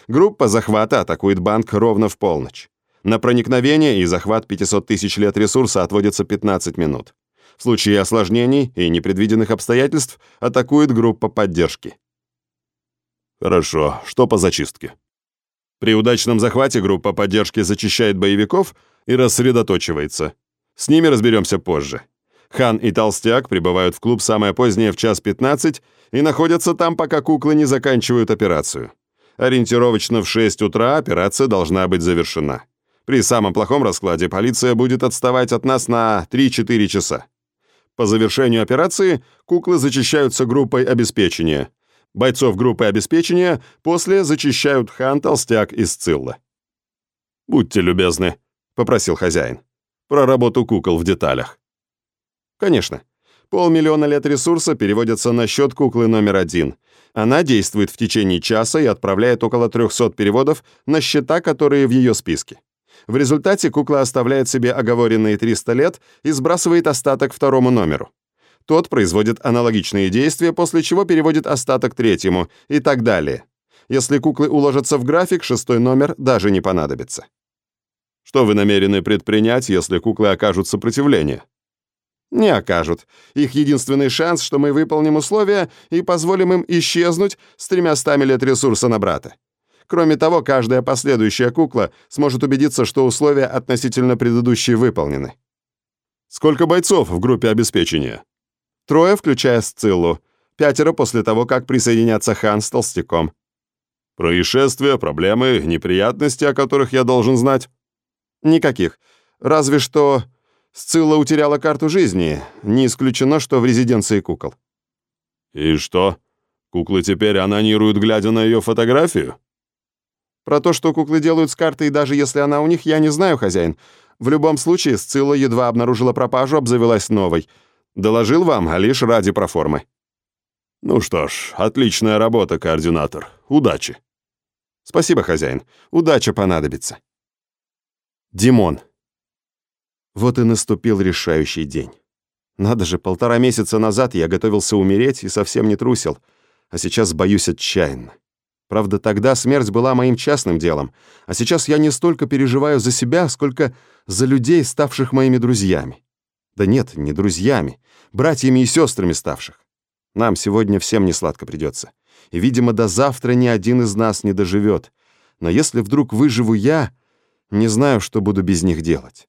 Группа захвата атакует банк ровно в полночь. На проникновение и захват 500 тысяч лет ресурса отводится 15 минут. В случае осложнений и непредвиденных обстоятельств атакует группа поддержки. Хорошо, что по зачистке? При удачном захвате группа поддержки зачищает боевиков и рассредоточивается. С ними разберемся позже. Хан и Толстяк прибывают в клуб самое позднее в час 15 и находятся там, пока куклы не заканчивают операцию. Ориентировочно в 6 утра операция должна быть завершена. При самом плохом раскладе полиция будет отставать от нас на 3-4 часа. По завершению операции куклы зачищаются группой обеспечения. Бойцов группы обеспечения после зачищают хан, толстяк и сцилла. «Будьте любезны», — попросил хозяин. «Про работу кукол в деталях». «Конечно. Полмиллиона лет ресурса переводятся на счет куклы номер один. Она действует в течение часа и отправляет около 300 переводов на счета, которые в ее списке. В результате кукла оставляет себе оговоренные 300 лет и сбрасывает остаток второму номеру. Тот производит аналогичные действия, после чего переводит остаток третьему и так далее. Если куклы уложатся в график, шестой номер даже не понадобится. Что вы намерены предпринять, если куклы окажут сопротивление? Не окажут. Их единственный шанс, что мы выполним условия и позволим им исчезнуть с тремя стами лет ресурса на брата. Кроме того, каждая последующая кукла сможет убедиться, что условия относительно предыдущей выполнены. Сколько бойцов в группе обеспечения? Трое, включая Сциллу. Пятеро после того, как присоединятся Хан с Толстяком. Происшествия, проблемы, неприятности, о которых я должен знать? Никаких. Разве что Сцилла утеряла карту жизни. Не исключено, что в резиденции кукол. И что? Куклы теперь анонируют, глядя на ее фотографию? Про то, что куклы делают с картой, даже если она у них, я не знаю, хозяин. В любом случае, Сцилла едва обнаружила пропажу, обзавелась новой. Доложил вам, а лишь ради проформы. Ну что ж, отличная работа, координатор. Удачи. Спасибо, хозяин. Удача понадобится. Димон. Вот и наступил решающий день. Надо же, полтора месяца назад я готовился умереть и совсем не трусил, а сейчас боюсь отчаянно. Правда, тогда смерть была моим частным делом, а сейчас я не столько переживаю за себя, сколько за людей, ставших моими друзьями. Да нет, не друзьями, братьями и сестрами ставших. Нам сегодня всем не сладко придется. И, видимо, до завтра ни один из нас не доживет. Но если вдруг выживу я, не знаю, что буду без них делать.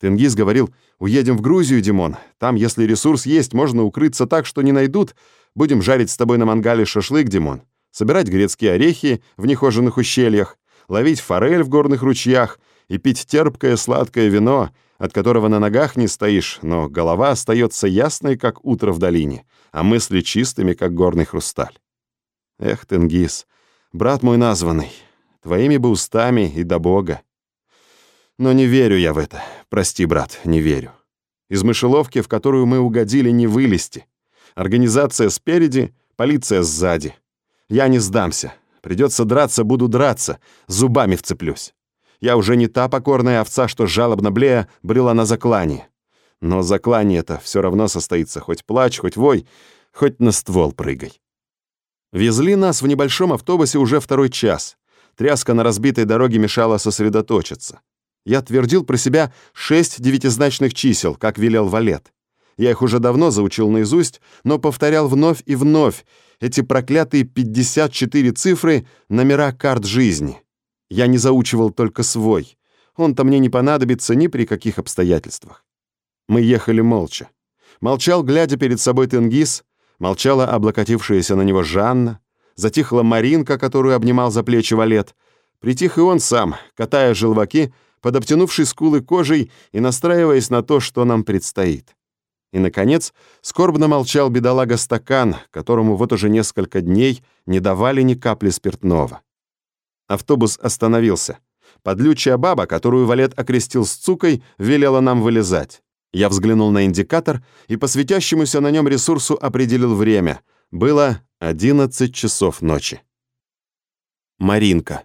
Тенгиз говорил, уедем в Грузию, Димон. Там, если ресурс есть, можно укрыться так, что не найдут. Будем жарить с тобой на мангале шашлык, Димон собирать грецкие орехи в нехоженных ущельях, ловить форель в горных ручьях и пить терпкое сладкое вино, от которого на ногах не стоишь, но голова остается ясной, как утро в долине, а мысли чистыми, как горный хрусталь. Эх, Тенгиз, брат мой названный, твоими бы устами и до Бога. Но не верю я в это. Прости, брат, не верю. Из мышеловки, в которую мы угодили, не вылезти. Организация спереди, полиция сзади. Я не сдамся. Придется драться, буду драться. Зубами вцеплюсь. Я уже не та покорная овца, что жалобно блея брела на заклание. Но заклание это все равно состоится, хоть плачь, хоть вой, хоть на ствол прыгай. Везли нас в небольшом автобусе уже второй час. Тряска на разбитой дороге мешала сосредоточиться. Я твердил про себя шесть девятизначных чисел, как велел Валет. Я их уже давно заучил наизусть, но повторял вновь и вновь, эти проклятые 54 цифры — номера карт жизни. Я не заучивал только свой. Он-то мне не понадобится ни при каких обстоятельствах. Мы ехали молча. Молчал, глядя перед собой Тенгиз, молчала облокотившаяся на него Жанна, затихла Маринка, которую обнимал за плечи Валет. Притих и он сам, катая желваки, под обтянувшей скулы кожей и настраиваясь на то, что нам предстоит. И, наконец, скорбно молчал бедолага стакан, которому вот уже несколько дней не давали ни капли спиртного. Автобус остановился. Подлючая баба, которую Валет окрестил с цукой, велела нам вылезать. Я взглянул на индикатор и по светящемуся на нем ресурсу определил время. Было 11 часов ночи. Маринка.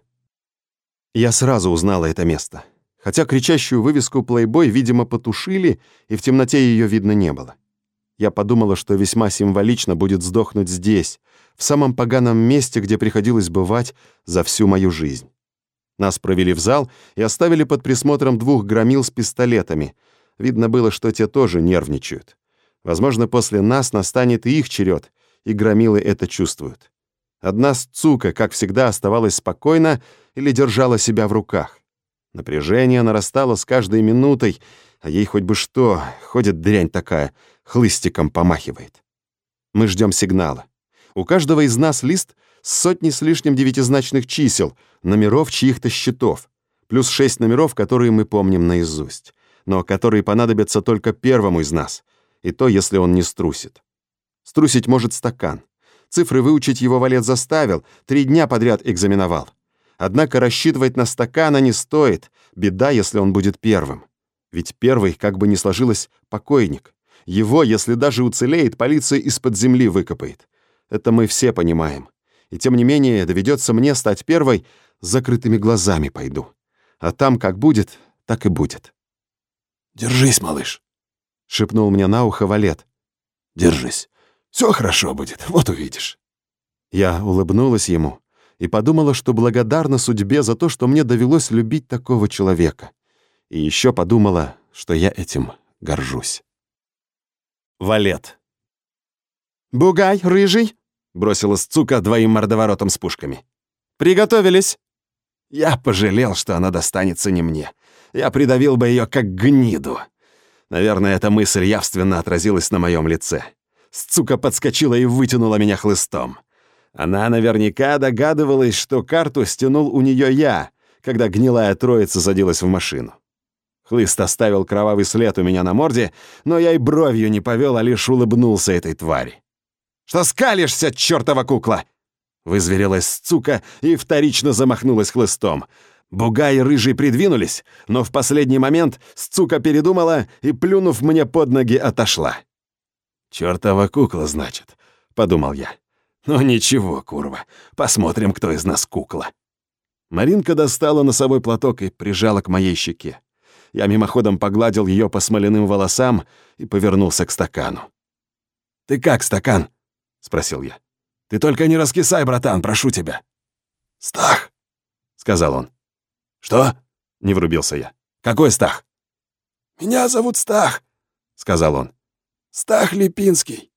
Я сразу узнала это место хотя кричащую вывеску «Плейбой», видимо, потушили, и в темноте ее видно не было. Я подумала, что весьма символично будет сдохнуть здесь, в самом поганом месте, где приходилось бывать за всю мою жизнь. Нас провели в зал и оставили под присмотром двух громил с пистолетами. Видно было, что те тоже нервничают. Возможно, после нас настанет и их черед, и громилы это чувствуют. Одна сцука, как всегда, оставалась спокойна или держала себя в руках. Напряжение нарастало с каждой минутой, а ей хоть бы что, ходит дрянь такая, хлыстиком помахивает. Мы ждем сигнала. У каждого из нас лист с сотней с лишним девятизначных чисел, номеров чьих-то счетов, плюс шесть номеров, которые мы помним наизусть, но которые понадобятся только первому из нас, и то, если он не струсит. Струсить может стакан. Цифры выучить его валет заставил, три дня подряд экзаменовал. Однако рассчитывать на стакана не стоит. Беда, если он будет первым. Ведь первый, как бы ни сложилось, покойник. Его, если даже уцелеет, полиция из-под земли выкопает. Это мы все понимаем. И тем не менее, доведется мне стать первой, с закрытыми глазами пойду. А там как будет, так и будет. «Держись, малыш», — шепнул мне на ухо Валет. «Держись. Все хорошо будет, вот увидишь». Я улыбнулась ему, и подумала, что благодарна судьбе за то, что мне довелось любить такого человека. И еще подумала, что я этим горжусь. Валет. «Бугай, рыжий!» — бросила Сцука двоим мордоворотом с пушками. «Приготовились!» Я пожалел, что она достанется не мне. Я придавил бы ее как гниду. Наверное, эта мысль явственно отразилась на моем лице. Сцука подскочила и вытянула меня хлыстом. Она наверняка догадывалась, что карту стянул у нее я, когда гнилая троица садилась в машину. Хлыст оставил кровавый след у меня на морде, но я и бровью не повел, а лишь улыбнулся этой твари. «Что скалишься, чертова кукла?» Вызверилась Цука и вторично замахнулась хлыстом. Бугай и Рыжий придвинулись, но в последний момент Сцука передумала и, плюнув мне под ноги, отошла. «Чёртова кукла, значит», — подумал я. «Ну ничего, курва, посмотрим, кто из нас кукла». Маринка достала носовой платок и прижала к моей щеке. Я мимоходом погладил ее по смоляным волосам и повернулся к стакану. «Ты как, стакан?» — спросил я. «Ты только не раскисай, братан, прошу тебя». «Стах», — сказал он. «Что?» — не врубился я. «Какой Стах?» «Меня зовут Стах», — сказал он. «Стах Липинский».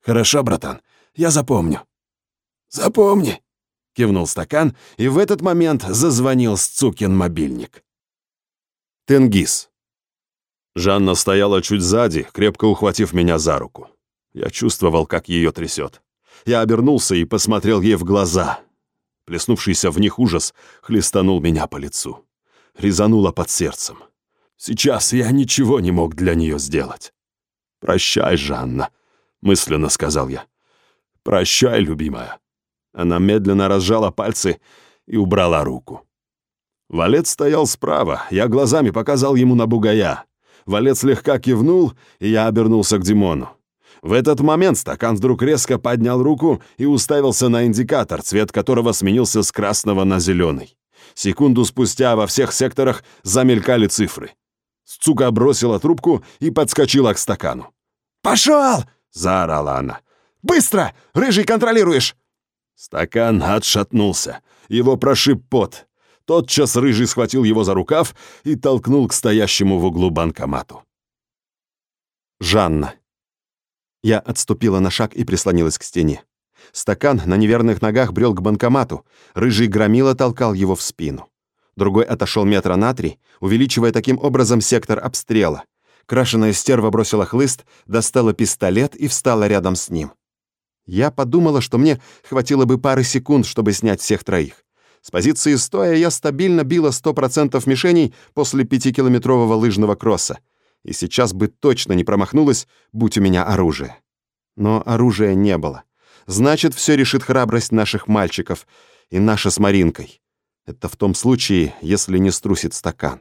«Хорошо, братан, я запомню». «Запомни», — кивнул стакан, и в этот момент зазвонил Сцукин мобильник. Тенгиз. Жанна стояла чуть сзади, крепко ухватив меня за руку. Я чувствовал, как ее трясет. Я обернулся и посмотрел ей в глаза. Плеснувшийся в них ужас хлестанул меня по лицу. Резануло под сердцем. Сейчас я ничего не мог для нее сделать. «Прощай, Жанна», — мысленно сказал я. «Прощай, любимая». Она медленно разжала пальцы и убрала руку. Валет стоял справа, я глазами показал ему на бугая. Валет слегка кивнул, и я обернулся к Димону. В этот момент стакан вдруг резко поднял руку и уставился на индикатор, цвет которого сменился с красного на зеленый. Секунду спустя во всех секторах замелькали цифры. Сцука бросила трубку и подскочила к стакану. «Пошел!» — заорала она. «Быстро! Рыжий контролируешь!» Стакан отшатнулся. Его прошиб пот. Тотчас Рыжий схватил его за рукав и толкнул к стоящему в углу банкомату. Жанна. Я отступила на шаг и прислонилась к стене. Стакан на неверных ногах брел к банкомату, рыжий громила толкал его в спину. Другой отошел метра на три, увеличивая таким образом сектор обстрела. Крашеная стерва бросила хлыст, достала пистолет и встала рядом с ним. Я подумала, что мне хватило бы пары секунд, чтобы снять всех троих. С позиции стоя я стабильно била 100% мишеней после пятикилометрового лыжного кросса и сейчас бы точно не промахнулась, будь у меня оружие. Но оружия не было. Значит, все решит храбрость наших мальчиков и наша с Маринкой. Это в том случае, если не струсит стакан.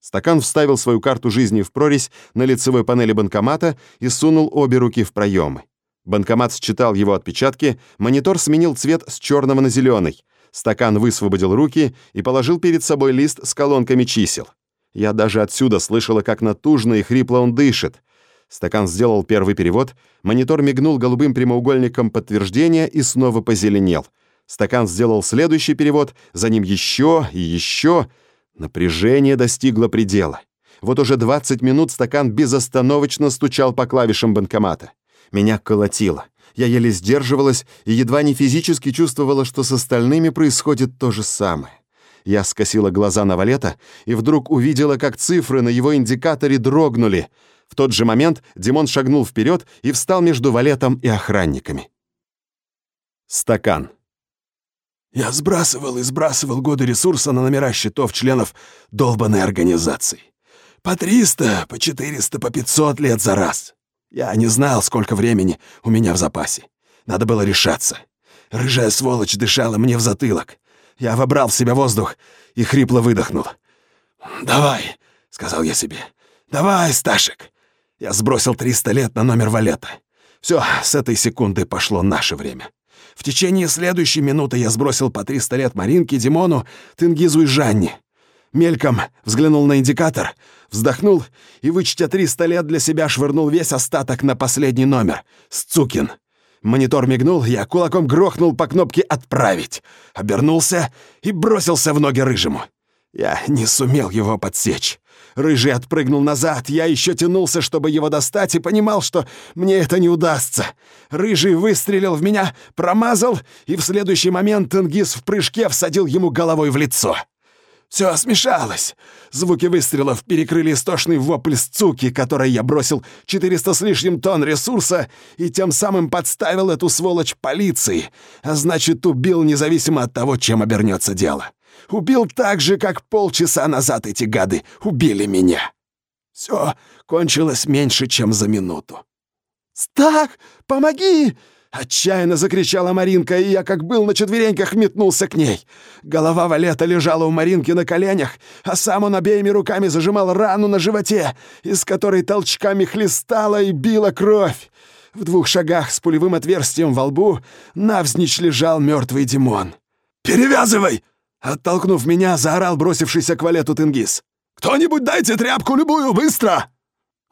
Стакан вставил свою карту жизни в прорезь на лицевой панели банкомата и сунул обе руки в проемы. Банкомат считал его отпечатки, монитор сменил цвет с черного на зеленый. Стакан высвободил руки и положил перед собой лист с колонками чисел. Я даже отсюда слышала, как натужно и хрипло он дышит. Стакан сделал первый перевод, монитор мигнул голубым прямоугольником подтверждения и снова позеленел. Стакан сделал следующий перевод, за ним еще и еще. Напряжение достигло предела. Вот уже 20 минут стакан безостановочно стучал по клавишам банкомата. Меня колотило. Я еле сдерживалась и едва не физически чувствовала, что с остальными происходит то же самое. Я скосила глаза на Валета и вдруг увидела, как цифры на его индикаторе дрогнули. В тот же момент Димон шагнул вперед и встал между Валетом и охранниками. Стакан. Я сбрасывал и сбрасывал годы ресурса на номера счетов членов долбанной организации. По 300, по 400, по 500 лет за раз. Я не знал, сколько времени у меня в запасе. Надо было решаться. Рыжая сволочь дышала мне в затылок. Я вобрал в себя воздух и хрипло выдохнул. «Давай», — сказал я себе, — «давай, Сташек». Я сбросил 300 лет на номер валета. Все, с этой секунды пошло наше время. В течение следующей минуты я сбросил по 300 лет Маринке, Димону, Тенгизу и Жанне. Мельком взглянул на индикатор, вздохнул и, вычтя 300 лет для себя, швырнул весь остаток на последний номер — Сцукин. Монитор мигнул, я кулаком грохнул по кнопке «Отправить», обернулся и бросился в ноги Рыжему. Я не сумел его подсечь. Рыжий отпрыгнул назад, я еще тянулся, чтобы его достать, и понимал, что мне это не удастся. Рыжий выстрелил в меня, промазал, и в следующий момент Тенгиз в прыжке всадил ему головой в лицо. Все смешалось. Звуки выстрелов перекрыли истошный вопль сцуки, которой я бросил 400 с лишним тонн ресурса и тем самым подставил эту сволочь полиции, а значит, убил независимо от того, чем обернется дело. Убил так же, как полчаса назад эти гады убили меня. Все кончилось меньше, чем за минуту. «Стах, помоги!» Отчаянно закричала Маринка, и я, как был на четвереньках, метнулся к ней. Голова Валета лежала у Маринки на коленях, а сам он обеими руками зажимал рану на животе, из которой толчками хлестала и била кровь. В двух шагах с пулевым отверстием во лбу навзничь лежал мертвый Димон. «Перевязывай!» Оттолкнув меня, заорал бросившийся к Валету Тенгиз. «Кто-нибудь дайте тряпку любую, быстро!»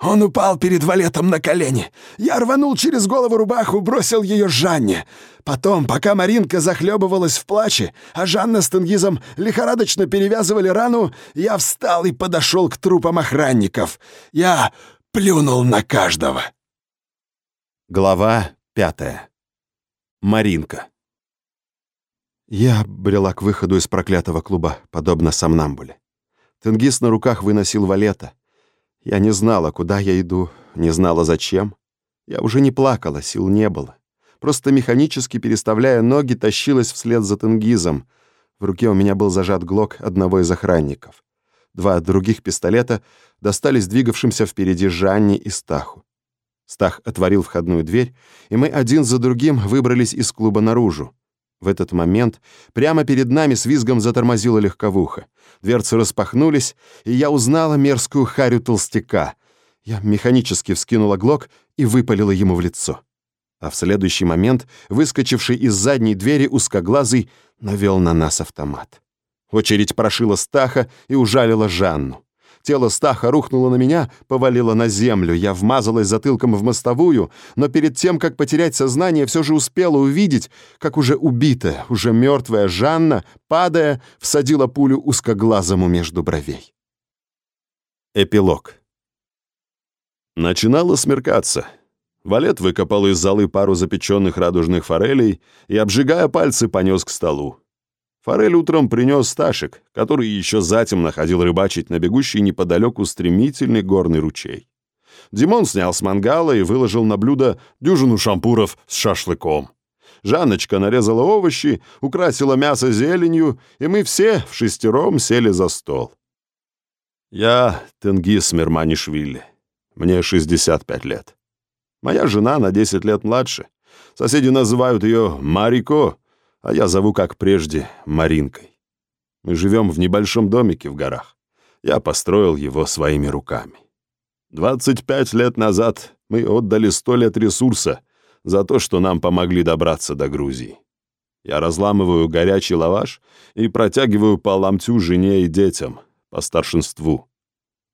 Он упал перед валетом на колени. Я рванул через голову рубаху, бросил ее Жанне. Потом, пока Маринка захлебывалась в плаче, а Жанна с Тенгизом лихорадочно перевязывали рану, я встал и подошел к трупам охранников. Я плюнул на каждого. Глава пятая. Маринка. Я брела к выходу из проклятого клуба, подобно сомнамбуле. Тенгиз на руках выносил валета. Я не знала, куда я иду, не знала, зачем. Я уже не плакала, сил не было. Просто механически переставляя ноги, тащилась вслед за Тенгизом. В руке у меня был зажат глок одного из охранников. Два других пистолета достались двигавшимся впереди Жанне и Стаху. Стах отворил входную дверь, и мы один за другим выбрались из клуба наружу. В этот момент прямо перед нами с визгом затормозила легковуха. Дверцы распахнулись, и я узнала мерзкую харю толстяка. Я механически вскинула глок и выпалила ему в лицо. А в следующий момент, выскочивший из задней двери узкоглазый, навел на нас автомат. Очередь прошила Стаха и ужалила Жанну. Тело Стаха рухнуло на меня, повалило на землю. Я вмазалась затылком в мостовую, но перед тем, как потерять сознание, все же успела увидеть, как уже убитая, уже мертвая Жанна, падая, всадила пулю узкоглазому между бровей. Эпилог. Начинало смеркаться. Валет выкопал из золы пару запеченных радужных форелей и, обжигая пальцы, понес к столу. Форель утром принес Сташек, который еще затем находил рыбачить на бегущий неподалеку стремительный горный ручей. Димон снял с мангала и выложил на блюдо дюжину шампуров с шашлыком. Жанночка нарезала овощи, украсила мясо зеленью, и мы все в шестером сели за стол. Я Тенгиз Мирманишвили. Мне 65 лет. Моя жена на 10 лет младше. Соседи называют ее Марико, а я зову, как прежде, Маринкой. Мы живем в небольшом домике в горах. Я построил его своими руками. 25 лет назад мы отдали 100 лет ресурса за то, что нам помогли добраться до Грузии. Я разламываю горячий лаваш и протягиваю по ломтю жене и детям, по старшинству.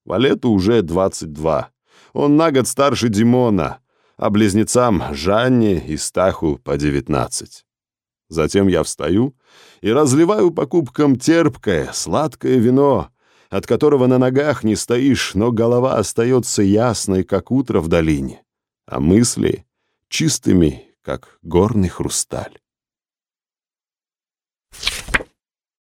Валету уже 22. Он на год старше Димона, а близнецам Жанне и Стаху по 19. Затем я встаю и разливаю по кубкам терпкое, сладкое вино, от которого на ногах не стоишь, но голова остается ясной, как утро в долине, а мысли чистыми, как горный хрусталь.